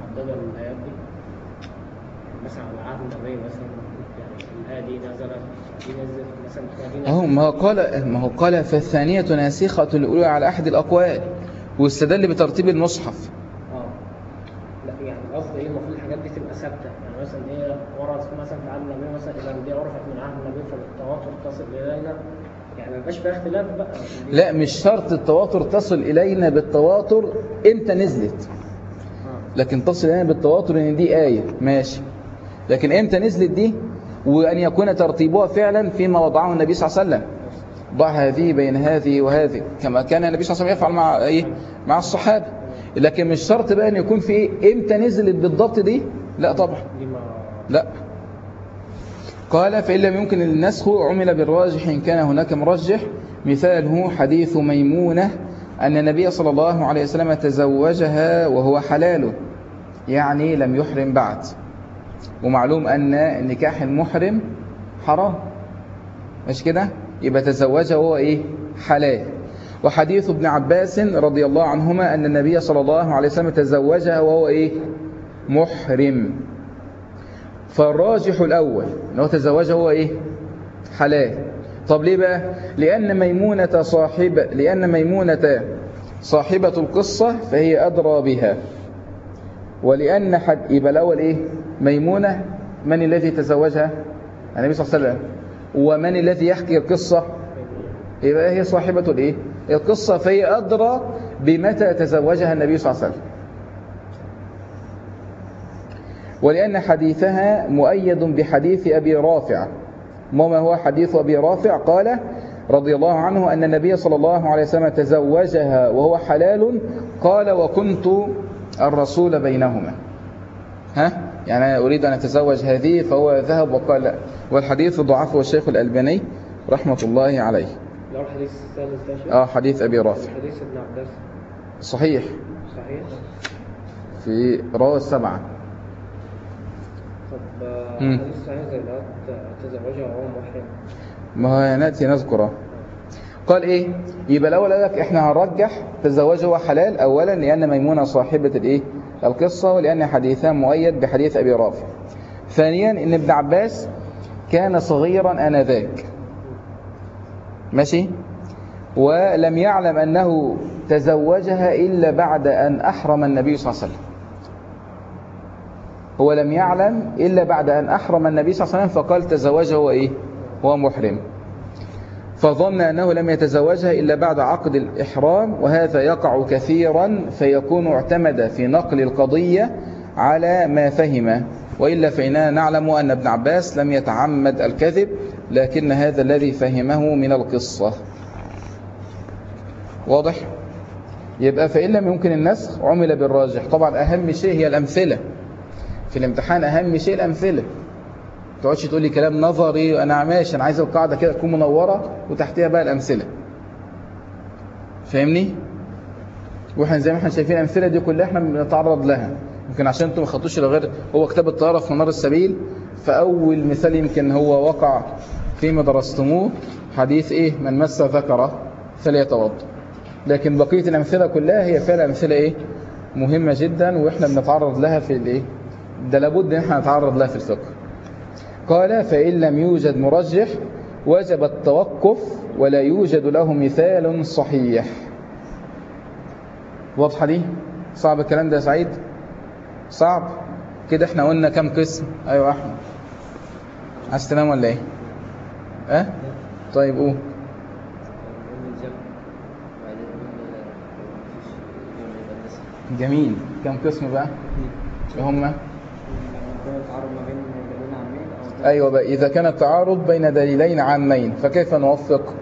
محددة للآيات دي؟ مثلا على عهد النبي مثلا يعني الآية دي نزلت أهو ما هو قال ما هو قال فالثانية ناسخة الأولى على أحد الأقوال واستدل بترتيب المصحف. آه. لا يعني قصدي إيه؟ المفروض الحاجات دي تبقى ثابتة. يعني مثلا هي ورثت مثلا في عهد النبي مثلا اذا دي عرفت من عهد النبي فالتواتر تصل إلينا. يعني ما يبقاش فيها اختلاف بقى. لا مش شرط التواتر تصل إلينا بالتواتر إمتى نزلت. آه. لكن تصل إلينا بالتواتر إن دي آية. ماشي. لكن إمتى نزلت دي؟ وأن يكون ترتيبها فعلا فيما وضعه النبي صلى الله عليه وسلم. ضع هذه بين هذه وهذه كما كان النبي صلى الله عليه وسلم يفعل مع إيه؟ مع الصحابة. لكن مش شرط بقى إن يكون في إيه؟ إمتى نزلت بالضبط دي؟ لا طبعا. لا. قال فإن لم يمكن النسخ عمل بالراجح إن كان هناك مرجح. مثاله حديث ميمونة أن النبي صلى الله عليه وسلم تزوجها وهو حلال يعني لم يحرم بعد. ومعلوم أن نكاح المحرم حرام. مش كده؟ يبقى تزوجها وهو إيه؟ حلال. وحديث ابن عباس رضي الله عنهما أن النبي صلى الله عليه وسلم تزوجها وهو إيه؟ محرم. فالراجح الأول أنه تزوجها هو إيه؟ حلال. طب ليه بقى؟ لأن ميمونة صاحبة لأن ميمونة صاحبة القصة فهي أدرى بها. ولأن حد يبقى الأول إيه؟ ميمونة من الذي تزوجها؟ النبي صلى الله عليه وسلم. ومن الذي يحكي القصة؟ يبقى هي صاحبة الإيه؟ القصة. فهي أدرى بمتى تزوجها النبي صلى الله عليه وسلم. ولأن حديثها مؤيد بحديث أبي رافع. وما هو حديث أبي رافع؟ قال رضي الله عنه أن النبي صلى الله عليه وسلم تزوجها وهو حلال قال وكنت الرسول بينهما. ها؟ يعني أنا أريد أن أتزوج هذه فهو ذهب وقال لا. والحديث ضعفه الشيخ الألباني رحمة الله عليه. لو الحديث الثالث شيء آه حديث أبي رافع. حديث ابن عباس. صحيح. صحيح. في رواه السبعة طب. حديث صحيح زي ده تزوجها وهو محرم؟ ما هو نأتي نذكره. قال إيه؟ يبقى الأول قال لك إحنا هنرجح تزوجه هو حلال. اولا لأن ميمونة صاحبة الإيه؟ القصة ولأن حديثها مؤيد بحديث أبي رافع. ثانيا إن ابن عباس كان صغيرا آنذاك. ماشي؟ ولم يعلم أنه تزوجها إلا بعد أن أحرم النبي صلى الله عليه وسلم. هو لم يعلم إلا بعد أن أحرم النبي صلى الله عليه وسلم فقال تزوجه هو إيه؟ هو محرم. فظن أنه لم يتزوجها إلا بعد عقد الإحرام وهذا يقع كثيرا فيكون اعتمد في نقل القضية على ما فهم. وإلا فإننا نعلم أن ابن عباس لم يتعمد الكذب لكن هذا الذي فهمه من القصة. واضح؟ يبقى فإن لم يمكن النسخ عمل بالراجح. طبعا أهم شيء هي الأمثلة. في الامتحان أهم شيء الأمثلة. تقعدش تقول لي كلام نظري أنا ماشي أنا عايز القاعدة كده تكون منورة وتحتها بقى الأمثلة. فاهمني؟ وإحنا زي ما إحنا شايفين الأمثلة دي كلها إحنا بنتعرض لها. يمكن عشان أنتم ما خدتوش غير هو كتاب الطهاره في منار السبيل. فأول مثال يمكن هو وقع فيما درستموه حديث إيه؟ من مس ذكره فليتوضأ. لكن بقية الأمثلة كلها هي فعلا أمثلة إيه؟ مهمة جدا وإحنا بنتعرض لها في الإيه؟ ده لابد إن إحنا نتعرض لها في الفقه. قال فإن لم يوجد مرجح وجب التوقف ولا يوجد له مثال صحيح. واضحة دي صعب الكلام ده يا سعيد؟ صعب. كده إحنا قلنا كم قسم؟ أيوه أحمد. عايز تنام ولا إيه؟ آه طيب قول. جميل. كم قسم بقى؟ هم يكون التعارض ما بين دليلين أيوه بقى إذا كان التعارض بين دليلين عامين فكيف نوفق؟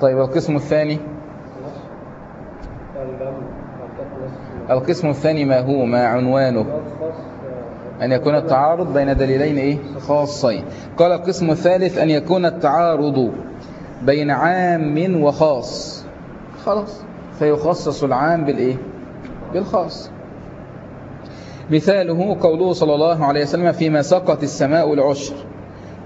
طيب القسم الثاني؟ القسم الثاني ما هو؟ ما عنوانه؟ أن يكون التعارض بين دليلين إيه؟ خاصين. قال القسم الثالث أن يكون التعارض بين عام وخاص. خلاص. فيخصص العام بالإيه؟ بالخاص. مثاله قوله صلى الله عليه وسلم فيما سقط السماء العشر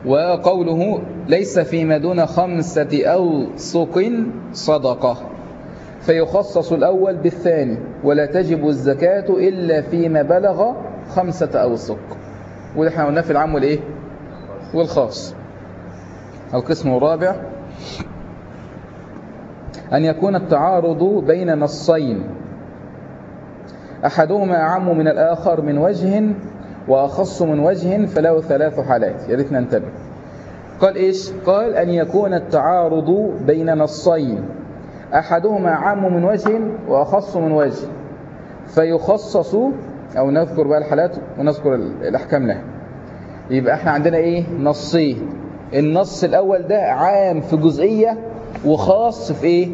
وقوله ليس فيما دون خمسة أوسق صدقة فيخصص الأول بالثاني ولا تجب الزكاة إلا فيما بلغ خمسة أوسق. وده إحنا قلناه في العام والإيه؟ والخاص. القسم الرابع أن يكون التعارض بين نصين. أحدهما أعم من الآخر من وجه وأخص من وجه فله ثلاث حالات. يا ريت ننتبه. قال إيش؟ قال أن يكون التعارض بين نصين. أحدهما عام من وجه وأخص من وجه. فيخصص أو نذكر بقى الحالات ونذكر الأحكام لها. يبقى إحنا عندنا إيه؟ نصين. النص الأول ده عام في جزئية وخاص في إيه؟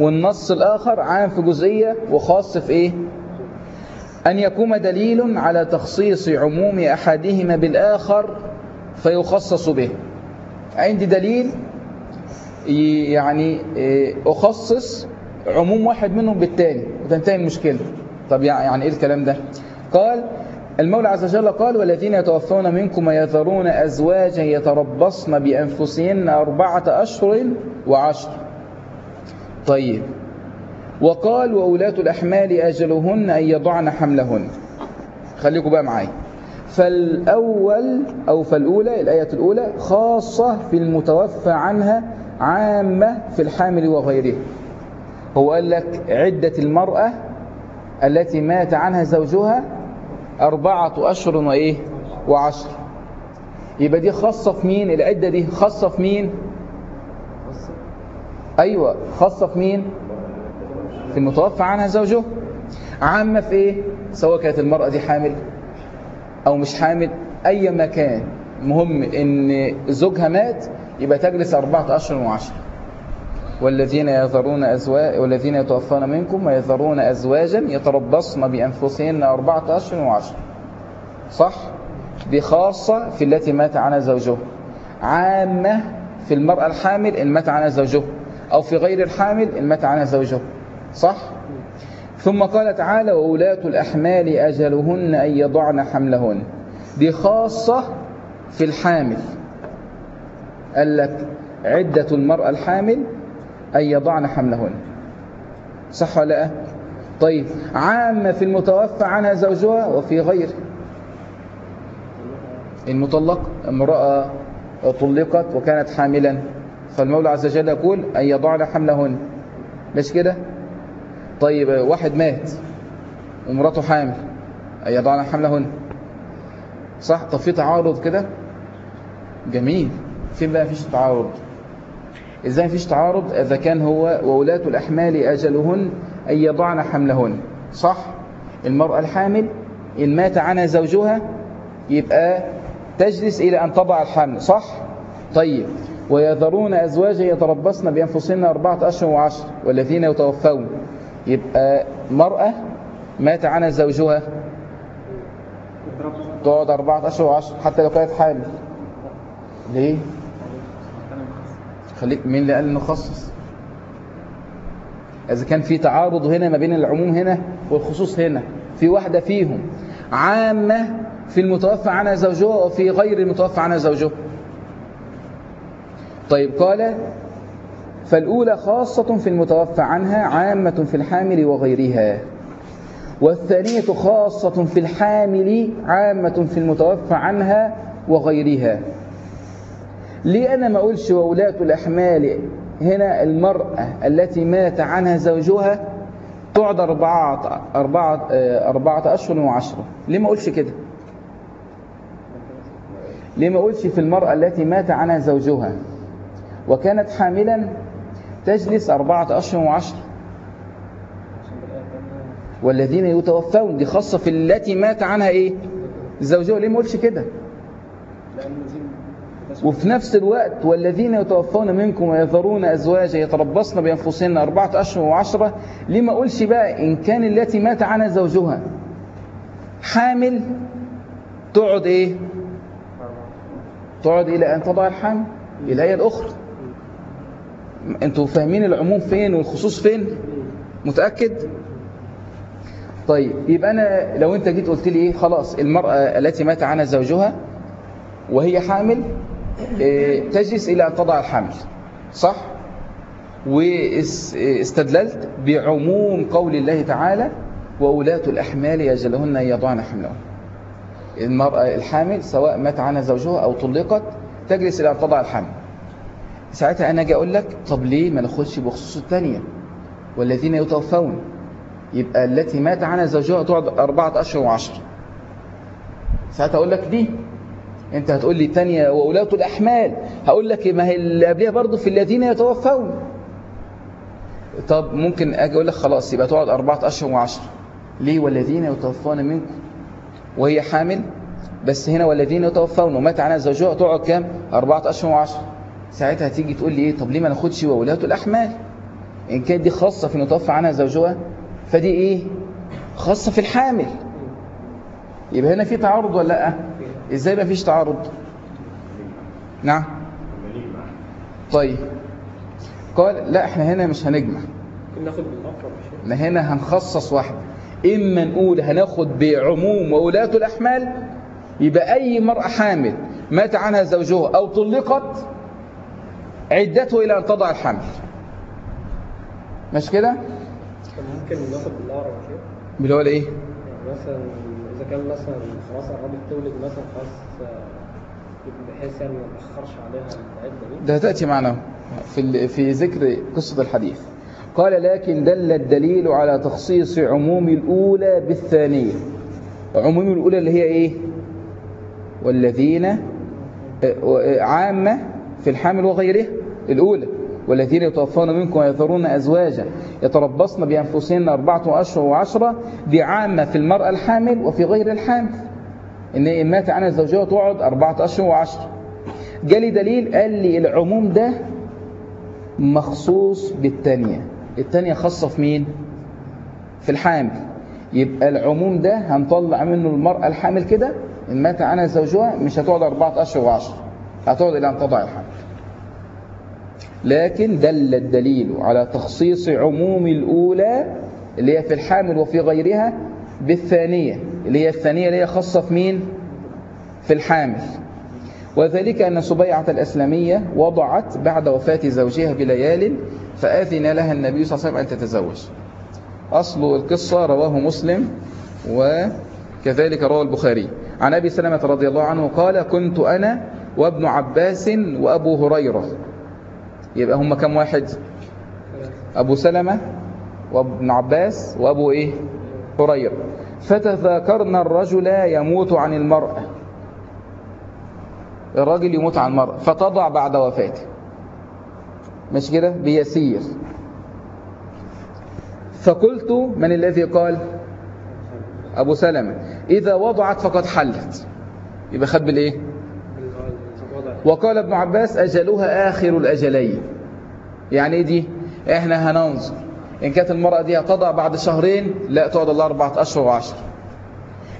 والنص الآخر عام في جزئية وخاص في إيه؟ أن يقوم دليل على تخصيص عموم أحدهما بالآخر فيخصص به. عندي دليل يعني أخصص عموم واحد منهم بالتاني وتنتهي المشكلة. طب يعني إيه الكلام ده؟ قال المولى عز وجل قال والذين يتوفون منكم ويذرون أزواجا يتربصن بأنفسهن أربعة أشهر وعشر طيب. وقال وأولاة الأحمال أجلهن أن يضعن حملهن. خليكم بقى معايا. فالأول أو فالأولى الآية الأولى خاصة في المتوفى عنها عامة في الحامل وغيره. هو قال لك عدة المرأة التي مات عنها زوجها أربعة أشهر وإيه؟ وعشر. يبقى دي خاصة في مين؟ العدة دي خاصة في مين؟ أيوة خاصة في مين؟ المتوفى عنها زوجه عامة في إيه؟ سواء كانت المرأة دي حامل أو مش حامل أي مكان. مهم إن زوجها مات يبقى تجلس أربعة أشهر وعشر والذين يذرون أزواج والذين يتوفون منكم ويذرون أزواجا يتربصن بأنفسهن أربعة أشهر وعشر صح؟ دي خاصة في التي مات عنها زوجها عامة في المرأة الحامل إن مات عنها زوجها أو في غير الحامل إن مات عنها زوجها صح؟ ثم قال تعالى وولاة الأحمال أجلهن أن يضعن حملهن. دي خاصة في الحامل. قال لك عدة المرأة الحامل أن يضعن حملهن. صح ولا لأ؟ طيب عامة في المتوفى عنها زوجها وفي غيره المطلق امرأة طلقت وكانت حاملا. فالمولى عز وجل يقول أن يضعن حملهن. مش كده؟ طيب واحد مات ومراته حامل يضعن حملهن. صح؟ طب في تعارض كده؟ جميل. فين بقى فيش تعارض؟ إزاي مفيش تعارض؟ إذا كان هو وولاة الأحمال أجلهن أن يضعن حملهن. صح؟ المرأة الحامل إن مات عنها زوجها يبقى تجلس إلى أن تضع الحمل. صح؟ طيب. ويذرون أزواجا يتربصن بأنفسهن أربعة أشهر وعشر والذين يتوفون. يبقى مرأة مات عنها زوجها. تقعد أربعة أشهر وعشر حتى لو كانت حامل. ليه؟ خليك مين اللي قال نخصص إذا كان في تعارض هنا ما بين العموم هنا والخصوص هنا في واحدة فيهم عامة في المتوفى عنها زوجها وفي غير المتوفى عنها زوجها. طيب قال فالأولى خاصة في المتوفى عنها عامة في الحامل وغيرها. والثانية خاصة في الحامل عامة في المتوفى عنها وغيرها. ليه أنا ما أقولش وولاة الأحمال هنا المرأة التي مات عنها زوجها تقعد أربعة, أربعة, أربعة أشهر وعشرة؟ ليه ما أقولش كده؟ ليه ما أقولش في المرأة التي مات عنها زوجها؟ وكانت حاملا تجلس أربعة أشهر وعشرة والذين يتوفون دي خاصة في التي مات عنها إيه؟ زوجها ليه ما أقولش كده؟ وفي نفس الوقت والذين يتوفون منكم ويذرون أزواجا يتربصن بأنفسهن أربعة أشهر وعشرة ليه ما أقولش بقى إن كان التي مات عنها زوجها حامل تقعد إيه؟ تقعد إلى أن تضع الحمل الآية الأخرى. أنتوا فاهمين العموم فين والخصوص فين؟ متأكد؟ طيب يبقى أنا لو أنت جيت قلت لي إيه خلاص المرأة التي مات عنها زوجها وهي حامل تجلس إلى أن تضع الحمل صح؟ واستدللت بعموم قول الله تعالى وأولاة الأحمال يجلهن يضعن حملهن. المرأة الحامل سواء مات عنها زوجها أو طلقت تجلس إلى أن تضع الحمل ساعتها أنا أجي أقول لك طب ليه ما ناخدش بخصوص الثانية؟ والذين يتوفون. يبقى التي مات عنها زوجها تقعد أربعة أشهر وعشر ساعتها أقول لك دي أنت هتقول لي تانية وأولاة الأحمال. هقول لك ما هي اللي قبلها برضه في الذين يتوفون. طب ممكن أجي أقول لك خلاص يبقى تقعد أربعة أشهر وعشر ليه؟ والذين يتوفون منكم. وهي حامل بس هنا والذين يتوفون ومات عنها زوجها تقعد كام؟ أربعة أشهر وعشر ساعتها هتيجي تقول لي إيه؟ طب ليه ما ناخدش وأولاة الأحمال؟ إن كانت دي خاصة في المتوفى عنها زوجها فدي إيه؟ خاصة في الحامل. يبقى هنا في تعارض ولا لأ؟ إزاي ما فيش تعارض؟ نعم. طيب. قال لا إحنا هنا مش هنجمع. إحنا هنا هنخصص واحدة إما نقول هناخد بعموم وولاة الأحمال يبقى أي مرأة حامل مات عنها زوجها أو طلقت عدته إلى أن تضع الحمل. مش كده؟ ممكن ناخد بالأقرب شيء اللي هو يعني مثلا إذا كان مثلا خلاص قربت تولد مثلا خلاص بحيث يعني ما نأخرش عليها العدة دي. ده تأتي معنا في في ذكر قصة الحديث. قال لكن دل الدليل على تخصيص عموم الأولى بالثانية. عموم الأولى اللي هي إيه؟ والذين آه، آه، عامة في الحامل وغيره؟ الأولى. والذين يتوفون منكم ويذرون أزواجا. يتربصن بأنفسهن أربعة أشهر وعشرة دي عامة في المرأة الحامل وفي غير الحامل. إن إن مات عنها زوجها تقعد أربعة أشهر وعشرة جالي دليل قال لي العموم ده مخصوص بالتانية. التانية خاصة في مين؟ في الحامل. يبقى العموم ده هنطلع منه المرأة الحامل كده؟ إن مات عنها زوجها مش هتقعد أربعة أشهر وعشر. هتقعد إلى أن تضع الحمل لكن دل الدليل على تخصيص عموم الأولى اللي هي في الحامل وفي غيرها بالثانية اللي هي الثانية اللي هي خاصة في مين؟ في الحامل. وذلك أن سبيعة الأسلامية وضعت بعد وفاة زوجها بليال فآذن لها النبي صلى الله عليه وسلم أن تتزوج. أصل القصة رواه مسلم وكذلك رواه البخاري. عن أبي سلمة رضي الله عنه قال كنت أنا وابن عباس وأبو هريرة يبقى هم كم واحد؟ أبو سلمة وابن عباس وأبو إيه؟ هريرة. فتذاكرنا الرجل يموت عن المرأة الراجل يموت عن المرأة فتضع بعد وفاته. مش كده؟ بيسير. فقلت من الذي قال؟ أبو سلمة. إذا وضعت فقد حلت. يبقى خد بالإيه؟ وقال ابن عباس أجلها آخر الأجلين. يعني دي إحنا هننظر. إن كانت المرأة دي هتضع بعد شهرين لا تقعد الله أربعة أشهر وعشر.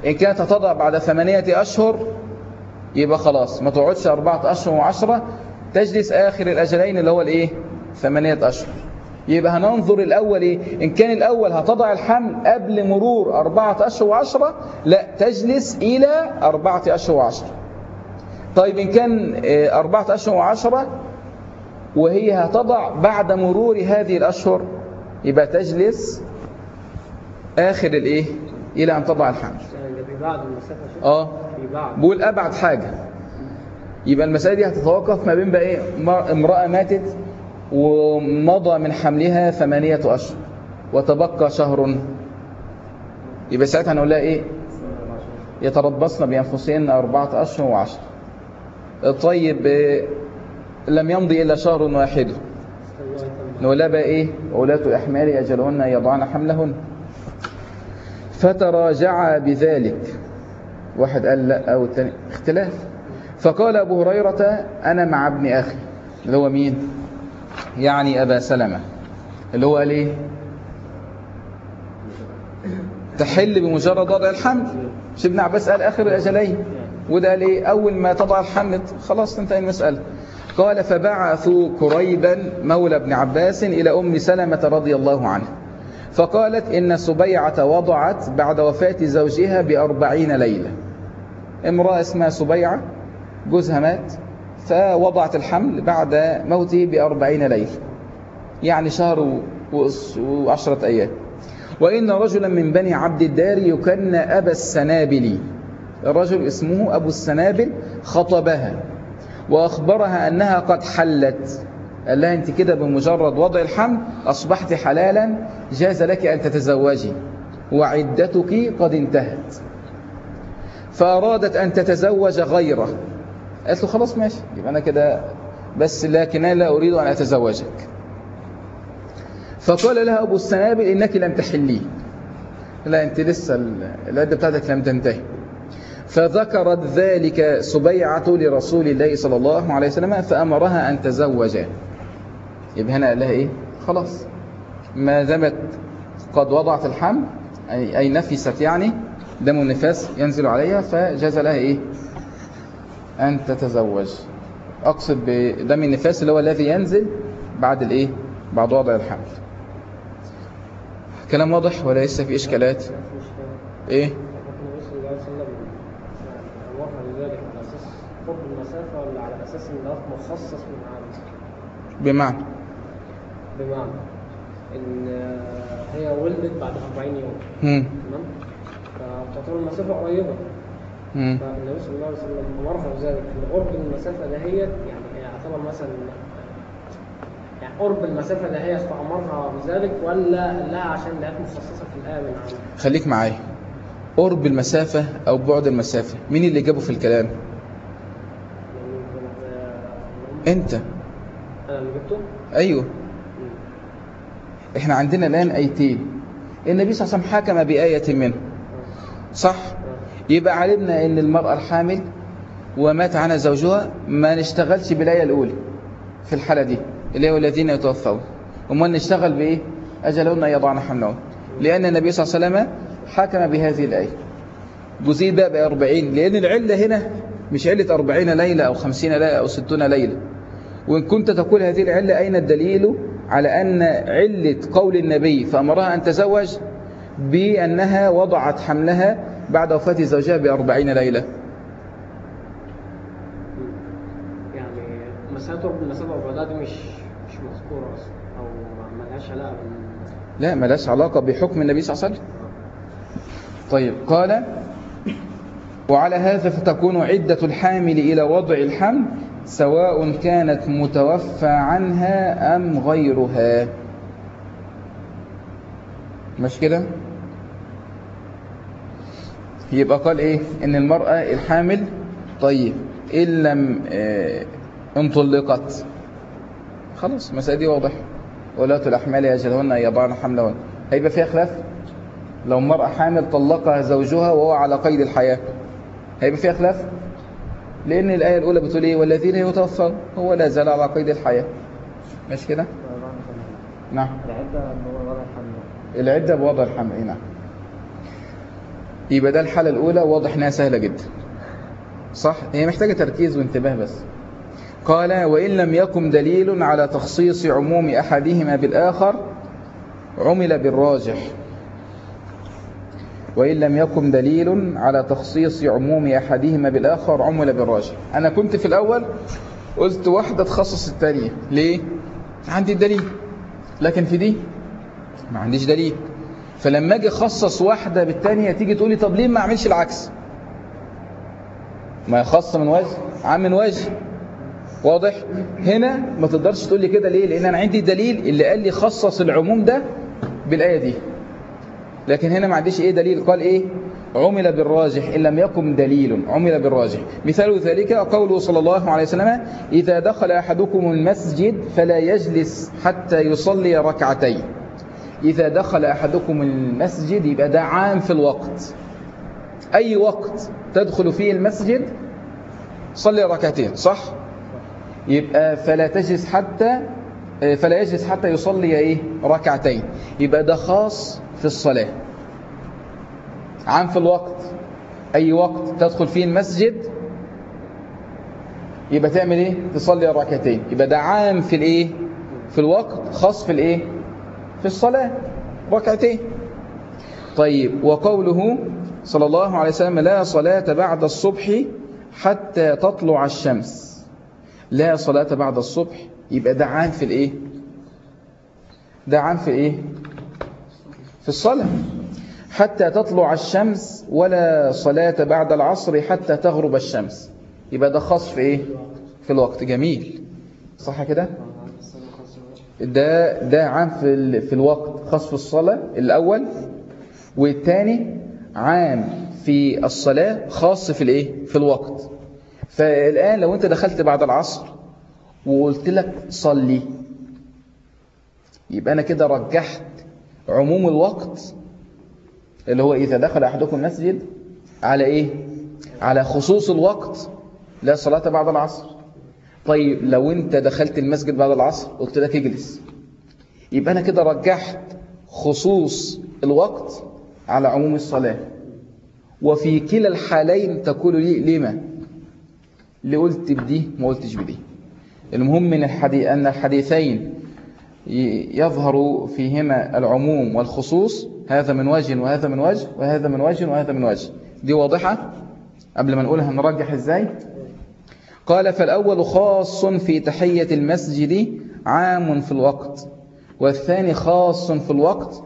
إن كانت هتضع بعد ثمانية أشهر يبقى خلاص ما تقعدش أربعة أشهر وعشرة. تجلس آخر الأجلين اللي هو الإيه؟ ثمانية أشهر. يبقى هننظر الأول إيه؟ إن كان الأول هتضع الحمل قبل مرور أربعة أشهر وعشرة لا تجلس إلى أربعة أشهر وعشرة. طيب إن كان آه، أربعة أشهر وعشرة وهي هتضع بعد مرور هذه الأشهر يبقى تجلس آخر الإيه؟ إلى أن تضع الحمل. آه. بقول أبعد حاجة. يبقى المسألة دي هتتوقف ما بين بقى إيه؟ مر- امرأة ماتت ومضى من حملها ثمانية أشهر وتبقى شهر. يبقى ساعتها هنقول لها إيه؟ يتربصن بأنفسهن أربعة أشهر وعشر طيب لم يمضي إلا شهر واحد. نقول بقى إيه؟ ولاة أحمال أجلهن يضعن حملهن فتراجع بذلك. واحد قال لا أو الثاني. اختلاف. فقال أبو هريرة أنا مع ابن أخي. اللي هو مين؟ يعني أبا سلمة. اللي هو قال إيه تحل بمجرد وضع الحمل. مش ابن عباس قال آخر الأجلين وده قال إيه أول ما تضع الحمل خلاص تنتهي المسألة. قال فبعثوا كريبا مولى ابن عباس إلى أم سلمة رضي الله عنها. فقالت إن سبيعة وضعت بعد وفاة زوجها بأربعين ليلة. امرأة اسمها سبيعة جوزها مات فوضعت الحمل بعد موته بأربعين ليلة. يعني شهر وعشرة أيام. وإن رجلا من بني عبد الدار يكنى أبا السنابل الرجل اسمه أبو السنابل خطبها وأخبرها أنها قد حلت. قال لها أنت كده بمجرد وضع الحمل أصبحت حلالا جاز لك أن تتزوجي وعدتك قد انتهت. فأرادت أن تتزوج غيره. قالت له خلاص ماشي يبقى أنا كده بس لكن أنا لا أريد أن أتزوجك. فقال لها أبو السنابل إنك لم تحلي لا أنت لسه ال- العدة بتاعتك لم تنتهي. فذكرت ذلك سبيعة لرسول الله صلى الله عليه وسلم فأمرها أن تزوج. يبقى هنا قال لها إيه؟ خلاص. ما دامت قد وضعت الحمل أي, نفست يعني دم النفاس ينزل عليها فجاز لها إيه؟ أن تتزوج. أقصد بدم النفاس اللي هو الذي ينزل بعد الإيه؟ بعد وضع الحمل. كلام واضح ولا لسه في إشكالات؟ إيه النبي صلى الله عليه وسلم يعني وقع لذلك على أساس قرب المسافه مخصص من بمعنى؟ بمعنى إن هي ولدت بعد 40 يوم. تمام؟ فتعتبر المسافه قريبة. فالنبي صلى الله عليه وسلم امرها بذلك ان قرب المسافة دهيت يعني يعتبر مثلا يعني قرب المسافة دهيت فامرها بذلك ولا لا عشان ده مخصصة في الآية من خليك معايا. قرب المسافة أو بعد المسافة. مين اللي جابه في الكلام؟ أنت. أنا اللي جبته؟ أيوه. إحنا عندنا الآن آيتين. النبي صلى الله عليه وسلم حكم بآية منه. صح؟ يبقى علمنا إن المرأة الحامل ومات عنها زوجها ما نشتغلش بالآية الأولى في الحالة دي اللي هو الذين يتوفون. أمال نشتغل بإيه؟ اجلهن يضعن حملهن لأن النبي صلى الله عليه وسلم حكم بهذه الآية. جزئيه بقى ب 40 لأن العلة هنا مش علة 40 ليلة أو 50 ليلة أو 60 ليلة. وإن كنت تقول هذه العلة أين الدليل على أن علة قول النبي فأمرها أن تزوج بأنها وضعت حملها بعد وفاة زوجها ب 40 ليلة؟ يعني مسألة والولاء دي مش مش مذكورة أصلا أو علاقة لا ملاش علاقة بحكم النبي صلى الله عليه وسلم. طيب قال وعلى هذا فتكون عدة الحامل إلى وضع الحمل سواء كانت متوفى عنها أم غيرها. مش كده؟ يبقى قال إيه؟ إن المرأة الحامل طيب إن لم آه، إن طلقت. خلاص المسألة دي واضحة. ولاة الأحمال يجلهن يضعن حملهن هيبقى فيها خلاف؟ لو امرأة حامل طلقها زوجها وهو على قيد الحياة هيبقى فيها خلاف؟ لأن الآية الأولى بتقول إيه؟ والذين يتوفون هو لا زال على قيد الحياة. مش كده؟ نعم. العدة اللي هو وضع الحمل. العدة بوضع الحمل. إيه نعم. يبقى ده الحالة الأولى واضح إنها سهلة جدا. صح؟ هي محتاجة تركيز وانتباه بس. قال وإن لم يكن دليل على تخصيص عموم أحدهما بالآخر عمل بالراجح. وإن لم يكن دليل على تخصيص عموم أحدهما بالآخر عمل بالراجح. أنا كنت في الأول قلت واحدة تخصص الثانية ليه؟ عندي الدليل. لكن في دي؟ ما عنديش دليل. فلما أجي أخصص واحدة بالثانيه تيجي تقول لي طب ليه ما أعملش العكس؟ ما يخص من وجه عام من وجه. واضح؟ هنا ما تقدرش تقول لي كده ليه؟ لأن أنا عندي دليل اللي قال لي خصص العموم ده بالآية دي. لكن هنا ما عنديش إيه دليل. قال إيه؟ عمل بالراجح إن لم يكن دليل. عمل بالراجح. مثال ذلك قوله صلى الله عليه وسلم إذا دخل أحدكم المسجد فلا يجلس حتى يصلي ركعتين. إذا دخل أحدكم المسجد يبقى ده عام في الوقت. أي وقت تدخل فيه المسجد صلي ركعتين صح؟ يبقى فلا تجلس حتى فلا يجلس حتى يصلي إيه؟ ركعتين. يبقى ده خاص في الصلاة. عام في الوقت. أي وقت تدخل فيه المسجد يبقى تعمل إيه؟ تصلي ركعتين يبقى ده عام في الإيه؟ في الوقت خاص في الإيه؟ في الصلاة. ركعتين. طيب وقوله صلى الله عليه وسلم لا صلاة بعد الصبح حتى تطلع الشمس. لا صلاة بعد الصبح يبقى ده عام في الايه؟ ده عام في إيه في الصلاة. حتى تطلع الشمس ولا صلاة بعد العصر حتى تغرب الشمس. يبقى ده خاص في إيه؟ في الوقت. جميل. صح كده؟ ده ده عام في في الوقت. خاص في الصلاة الأول. والثاني عام في الصلاة خاص في الايه؟ في الوقت. فالآن لو انت دخلت بعد العصر وقلت لك صلي. يبقى أنا كده رجحت عموم الوقت اللي هو إذا دخل أحدكم المسجد على إيه؟ على خصوص الوقت لا صلاة بعد العصر. طيب لو أنت دخلت المسجد بعد العصر قلت لك اجلس. يبقى أنا كده رجحت خصوص الوقت على عموم الصلاة. وفي كلا الحالين تقول لي لما؟ اللي قلت بدي ما قلتش بدي. المهم من الحديث أن الحديثين يظهر فيهما العموم والخصوص هذا من وجه وهذا من وجه وهذا من وجه وهذا من وجه. دي واضحة؟ قبل ما نقولها نرجح إزاي؟ قال فالأول خاص في تحية المسجد عام في الوقت والثاني خاص في الوقت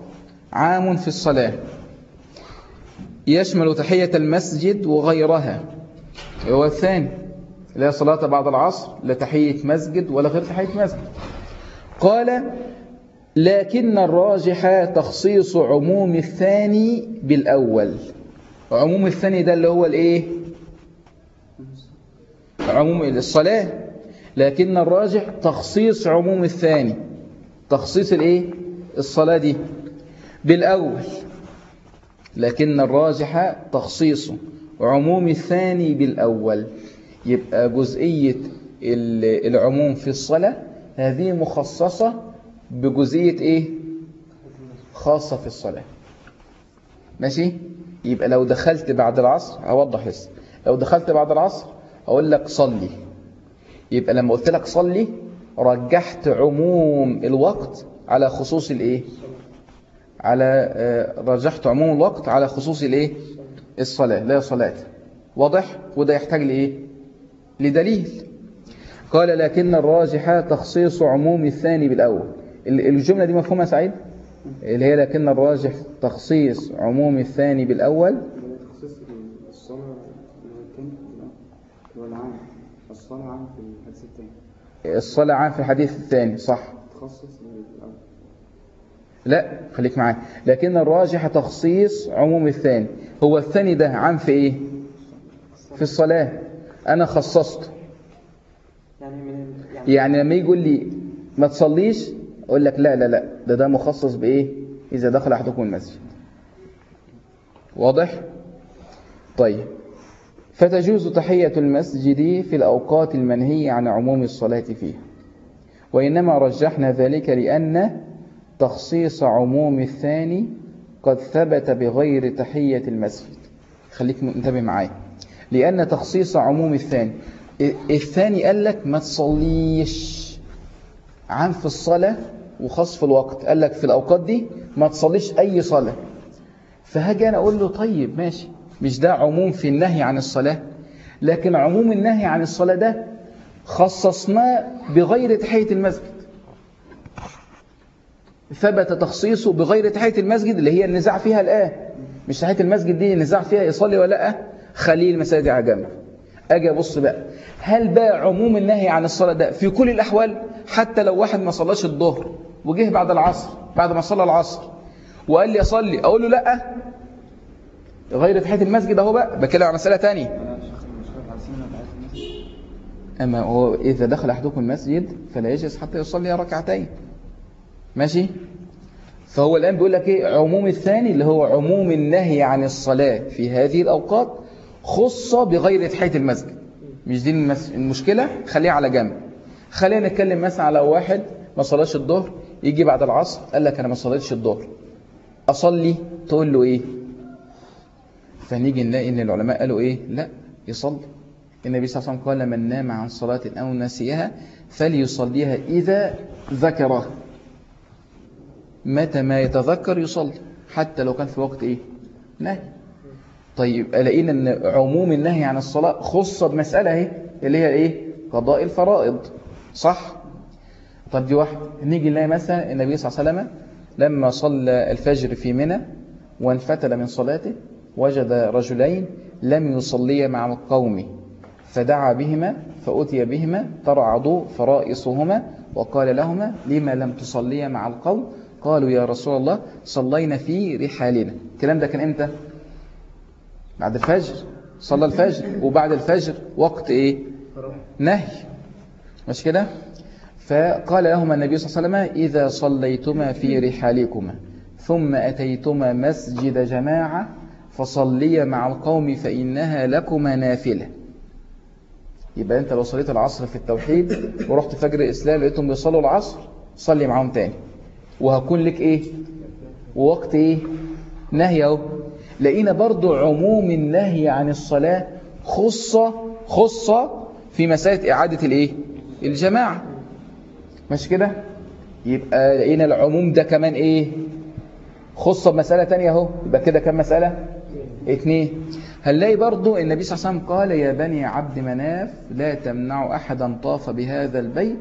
عام في الصلاة. يشمل تحية المسجد وغيرها. هو الثاني لا صلاة بعد العصر لا تحية مسجد ولا غير تحية مسجد. قال لكن الراجح تخصيص عموم الثاني بالأول. عموم الثاني ده اللي هو الإيه؟ عموم الصلاة. لكن الراجح تخصيص عموم الثاني. تخصيص الإيه؟ الصلاة دي. بالأول. لكن الراجح تخصيص عموم الثاني بالأول. يبقى جزئية ال- العموم في الصلاة هذه مخصصة بجزئية إيه؟ خاصة في الصلاة. ماشي؟ يبقى لو دخلت بعد العصر اوضح بس لو دخلت بعد العصر أقول لك صلي. يبقى لما قلت لك صلي رجحت عموم الوقت على خصوص الإيه؟ على آه، رجحت عموم الوقت على خصوص الإيه؟ الصلاة لا صلاة. واضح؟ وده يحتاج لإيه؟ لدليل. قال لكن الراجح تخصيص عموم الثاني بالأول. ال- الجملة دي مفهومة سعيد؟ اللي هي لكن الراجح تخصيص عموم الثاني بالأول. الصلاة عام في الحديث التاني الصلاة عام في الحديث الثاني صح. تخصص لا خليك معايا. لكن الراجح تخصيص عموم الثاني. هو الثاني ده عام في إيه؟ في الصلاة. أنا خصصته يعني يعني يعني لما يجي يقول لي ما تصليش أقول لك لا لا لا ده ده مخصص بإيه؟ إذا دخل أحدكم المسجد. واضح؟ طيب. فتجوز تحية المسجد في الأوقات المنهي عن عموم الصلاة فيه وإنما رجحنا ذلك لأن تخصيص عموم الثاني قد ثبت بغير تحية المسجد. خليك منتبه معايا. لأن تخصيص عموم الثاني. الثاني قال لك ما تصليش. عام في الصلاة وخاص في الوقت. قال لك في الأوقات دي ما تصليش أي صلاة. فهاجي أنا أقول له طيب ماشي. مش ده عموم في النهي عن الصلاة؟ لكن عموم النهي عن الصلاة ده خصصناه بغير تحية المسجد. ثبت تخصيصه بغير تحية المسجد اللي هي النزاع فيها الآن. مش تحية المسجد دي النزاع فيها يصلي ولا لأ؟ خليل على جنب أجي أبص بقى. هل بقى عموم النهي عن الصلاة ده في كل الأحوال؟ حتى لو واحد ما صلاش الظهر وجه بعد العصر بعد ما صلى العصر وقال لي أصلي أقول له لأ. غير تحية المسجد أهو بقى. بكلم عن مسألة تانية. في أما هو إذا دخل أحدكم المسجد فلا يجلس حتى يصلي ركعتين. ماشي؟ فهو الآن بيقول لك إيه؟ عموم الثاني اللي هو عموم النهي عن الصلاة في هذه الأوقات خص بغير تحية المسجد. مش دي. المشكلة؟ خليها على جنب. خلينا نتكلم مثلا على واحد ما صلاش الظهر يجي بعد العصر قال لك أنا ما صليتش الظهر. أصلي؟ تقول له إيه؟ فنيجي نلاقي إن العلماء قالوا إيه؟ لا يصلي. النبي صلى الله عليه وسلم قال من نام عن صلاة أو نسيها فليصليها إذا ذكرها متى ما يتذكر يصلي حتى لو كان في وقت إيه؟ نهي. طيب لقينا أن عموم النهي عن الصلاة خص بمسألة أهي اللي هي إيه؟ قضاء الفرائض صح؟ طب دي واحد نيجي نلاقي مثلا النبي صلى الله عليه وسلم لما صلى الفجر في منى وانفتل من صلاته وجد رجلين لم يصليا مع القوم فدعا بهما فأتي بهما ترعضوا فرائصهما وقال لهما لما لم تصليا مع القوم؟ قالوا يا رسول الله صلينا في رحالنا. الكلام ده كان إمتى؟ بعد الفجر صلى الفجر وبعد الفجر وقت إيه؟ نهي. مش كده؟ فقال لهما النبي صلى الله عليه وسلم إذا صليتما في رحالكما ثم أتيتما مسجد جماعة فصليا مع القوم فإنها لكما نافلة. يبقى أنت لو صليت العصر في التوحيد ورحت فجر الإسلام لقيتهم بيصلوا العصر صلي معاهم تاني. وهكون لك إيه؟ ووقت إيه؟ نهي أهو. لقينا برضو عموم النهي عن الصلاة خصة خصة في مسألة إعادة الإيه؟ الجماعة. مش كده؟ يبقى لقينا العموم ده كمان إيه؟ خصة بمسألة تانية أهو. يبقى كده كم مسألة؟ اتنين. هنلاقي برضو النبي صلى الله عليه وسلم قال يا بني عبد مناف لا تمنعوا أحدا طاف بهذا البيت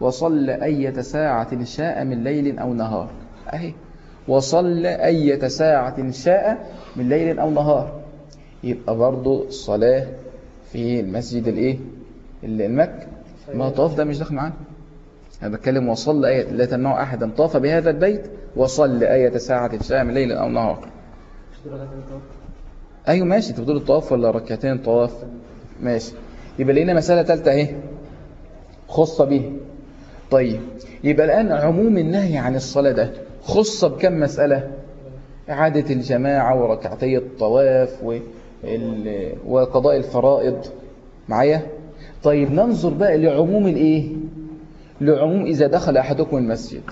وصل أية ساعة شاء من ليل أو نهار. أهي. وصل أية ساعة شاء من ليل أو نهار. يبقى برضو الصلاة في المسجد الإيه؟ المكة ما طاف ده مش داخل معانا. أنا بتكلم وصل آية لا تمنعوا أحدا. طاف بهذا البيت وصل آية ساعة شاء من ليل أو نهار. أيوة ماشي. أنت بتقول الطواف ولا ركعتين طواف؟ ماشي. يبقى لقينا مسألة ثالثة أهي. خصة به طيب. يبقى الآن عموم النهي عن الصلاة ده. خصة بكم مسألة؟ إعادة الجماعة وركعتي الطواف. وقضاء الفرائض. معايا؟ طيب ننظر بقى لعموم الإيه؟ لعموم إذا دخل أحدكم المسجد.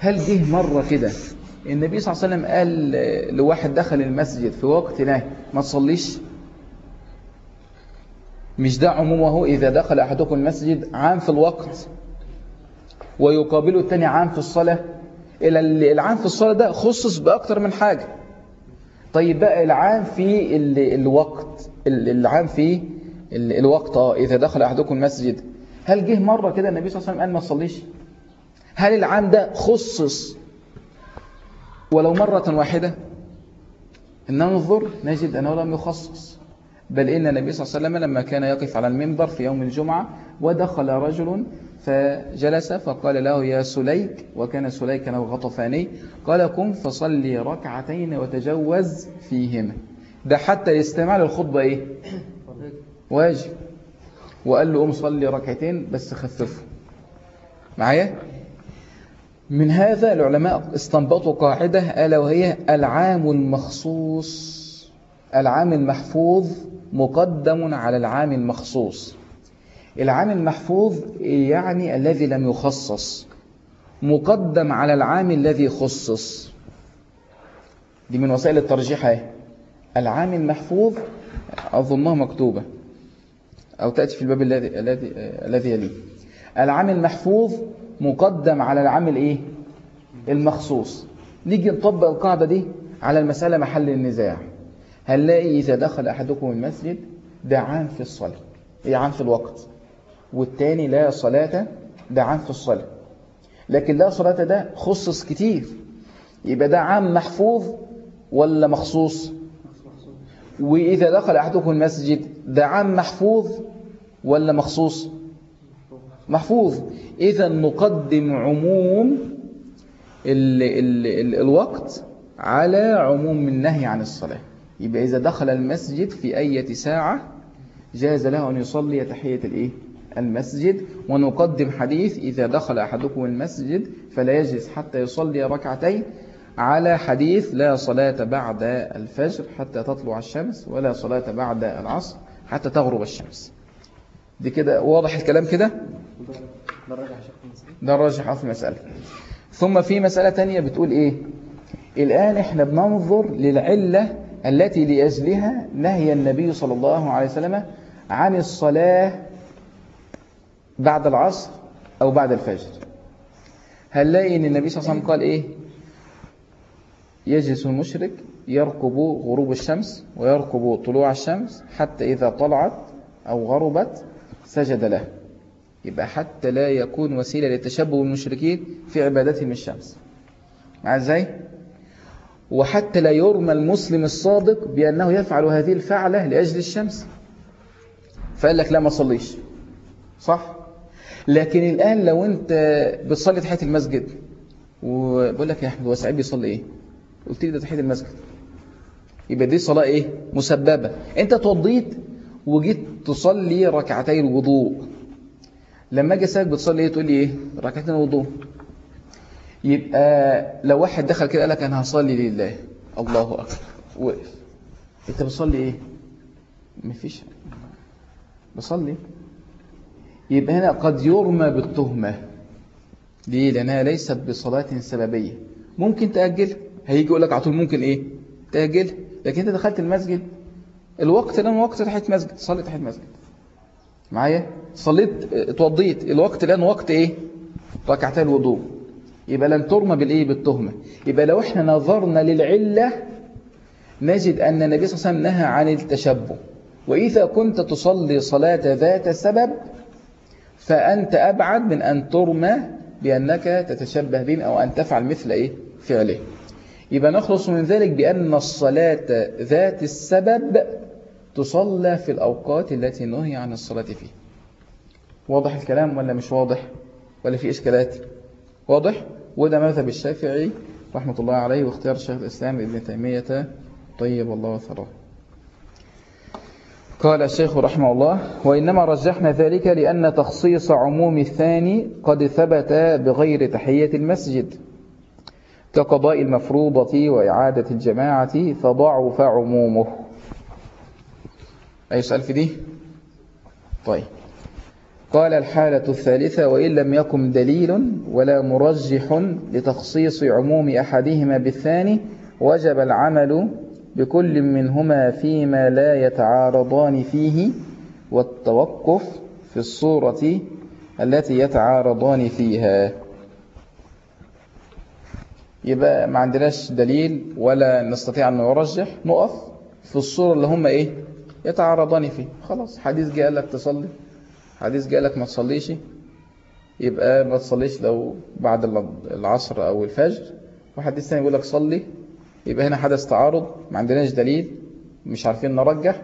هل جه مرة كده النبي صلى الله عليه وسلم قال لواحد دخل المسجد في وقت نهي ما تصليش؟ مش ده عمومه إذا دخل أحدكم المسجد عام في الوقت ويقابله التاني عام في الصلاة؟ إلى العام في الصلاة ده خصص بأكتر من حاجة. طيب بقى العام في ال- الوقت ال- العام في ال- الوقت آه إذا دخل أحدكم المسجد. هل جه مرة كده النبي صلى الله عليه وسلم قال ما تصليش؟ هل العام ده خصص ولو مرة واحدة؟ إن ننظر نجد أنه لم يخصص. بل إن النبي صلى الله عليه وسلم لما كان يقف على المنبر في يوم الجمعة ودخل رجل فجلس فقال له يا سليك وكان سليك الغطفاني قال قم فصلي ركعتين وتجوز فيهما. ده حتى الاستماع للخطبة إيه؟ واجب. وقال له قم صلي ركعتين بس خففه. معايا؟ من هذا العلماء استنبطوا قاعدة ألا وهي العام المخصوص العام المحفوظ مقدم على العام المخصوص. العام المحفوظ يعني الذي لم يخصص مقدم على العام الذي خصص. دي من وسائل الترجيح أهي. العام المحفوظ أظنها مكتوبة أو تأتي في الباب الذي الذي الذي يليه. العام المحفوظ مقدم على العام الإيه؟ المخصوص. نيجي نطبق القاعدة دي على المسألة محل النزاع. هنلاقي إذا دخل أحدكم المسجد ده عام في الصلاة إيه عام في الوقت. والتاني لا صلاة ده عام في الصلاة. لكن لا صلاة ده خصص كتير. يبقى ده عام محفوظ ولا مخصوص؟ وإذا دخل أحدكم المسجد ده عام محفوظ ولا مخصوص؟ محفوظ. إذا نقدم عموم ال ال ال الوقت على عموم النهي عن الصلاة. يبقى إذا دخل المسجد في أي ساعة جاز له أن يصلي تحية الإيه؟ المسجد ونقدم حديث إذا دخل أحدكم المسجد فلا يجلس حتى يصلي ركعتين على حديث لا صلاة بعد الفجر حتى تطلع الشمس ولا صلاة بعد العصر حتى تغرب الشمس. دي كده واضح الكلام كده؟ ده الراجح في المسألة ثم في مسألة تانية بتقول إيه؟ الآن إحنا بننظر للعلة التي لأجلها نهي النبي صلى الله عليه وسلم عن الصلاة بعد العصر أو بعد الفجر. هنلاقي إن النبي صلى الله عليه وسلم قال إيه؟ يجلس المشرك يرقب غروب الشمس ويرقب طلوع الشمس حتى إذا طلعت أو غربت سجد له. يبقى حتى لا يكون وسيلة للتشبه بالمشركين في عبادتهم الشمس. مع إزاي؟ وحتى لا يرمى المسلم الصادق بأنه يفعل هذه الفعلة لأجل الشمس. فقال لك لا ما صليش صح؟ لكن الآن لو أنت بتصلي تحية المسجد وبقول لك يا أحمد هو سعيد بيصلي إيه؟ قلت لي ده تحية المسجد. يبقى دي صلاة إيه؟ مسببة. أنت توضيت وجيت تصلي ركعتي الوضوء. لما أجي أسألك بتصلي إيه؟ تقول لي إيه؟ ركعتين وضوء يبقى لو واحد دخل كده قال لك أنا هصلي لله. الله أكبر. وقف أنت بتصلي إيه؟ مفيش. بصلي. يبقى هنا قد يرمى بالتهمة. ليه؟ لأنها ليست بصلاة سببية. ممكن تاجلها هيجي يقول لك على طول ممكن إيه؟ تاجلها لكن أنت دخلت المسجد الوقت الان وقت تحيه مسجد. صلي تحيه مسجد. معايا؟ صليت اتوضيت الوقت الآن وقت إيه؟ ركعتين الوضوء. يبقى لن ترمى بالإيه؟ بالتهمة. يبقى لو إحنا نظرنا للعلة نجد أن النبي صلى الله عليه وسلم نهى عن التشبه. وإذا كنت تصلي صلاة ذات سبب فأنت أبعد من أن ترمى بأنك تتشبه بهم أو أن تفعل مثل إيه؟ فعله. يبقى نخلص من ذلك بأن الصلاة ذات السبب تصلى في الأوقات التي نهي عن الصلاة فيها. واضح الكلام ولا مش واضح؟ ولا في إشكالات واضح؟ وده مذهب الشافعي رحمة الله عليه واختيار شيخ الإسلام ابن تيمية. طيب الله وثراه قال الشيخ رحمه الله وإنما رجحنا ذلك لأن تخصيص عموم الثاني قد ثبت بغير تحية المسجد كقضاء المفروضة وإعادة الجماعة فضعف عمومه. أي سؤال في دي؟ طيب. قال الحالة الثالثة وإن لم يكن دليل ولا مرجح لتخصيص عموم أحدهما بالثاني وجب العمل بكل منهما فيما لا يتعارضان فيه والتوقف في الصورة التي يتعارضان فيها. يبقى ما عندناش دليل ولا نستطيع أن نرجح نقف في الصورة اللي هم إيه؟ يتعارضان فيه. خلاص حديث جاء لك تصلي حديث جاء لك ما تصليش يبقى ما تصليش لو بعد العصر أو الفجر. وحديث ثاني يقول لك صلي يبقى هنا حدث تعارض ما عندناش دليل مش عارفين نرجح.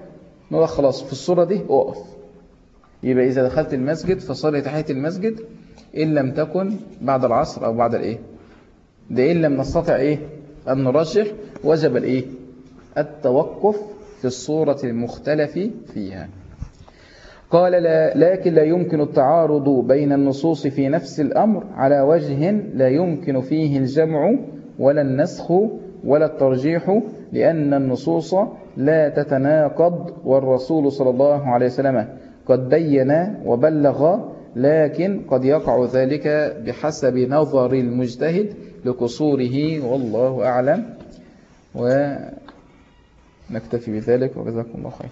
نقول خلاص في الصورة دي اقف يبقى إذا دخلت المسجد فصلي تحية المسجد إن لم تكن بعد العصر أو بعد الإيه؟ ده إن لم نستطع إيه؟ أن نرجح وجب الإيه؟ التوقف في الصورة المختلف فيها. قال لا لكن لا يمكن التعارض بين النصوص في نفس الأمر. على وجه لا يمكن فيه الجمع ولا النسخ ولا الترجيح لأن النصوص لا تتناقض والرسول صلى الله عليه وسلم قد بين وبلغ لكن قد يقع ذلك بحسب نظر المجتهد لقصوره والله أعلم. ونكتفي بذلك وجزاكم الله خير.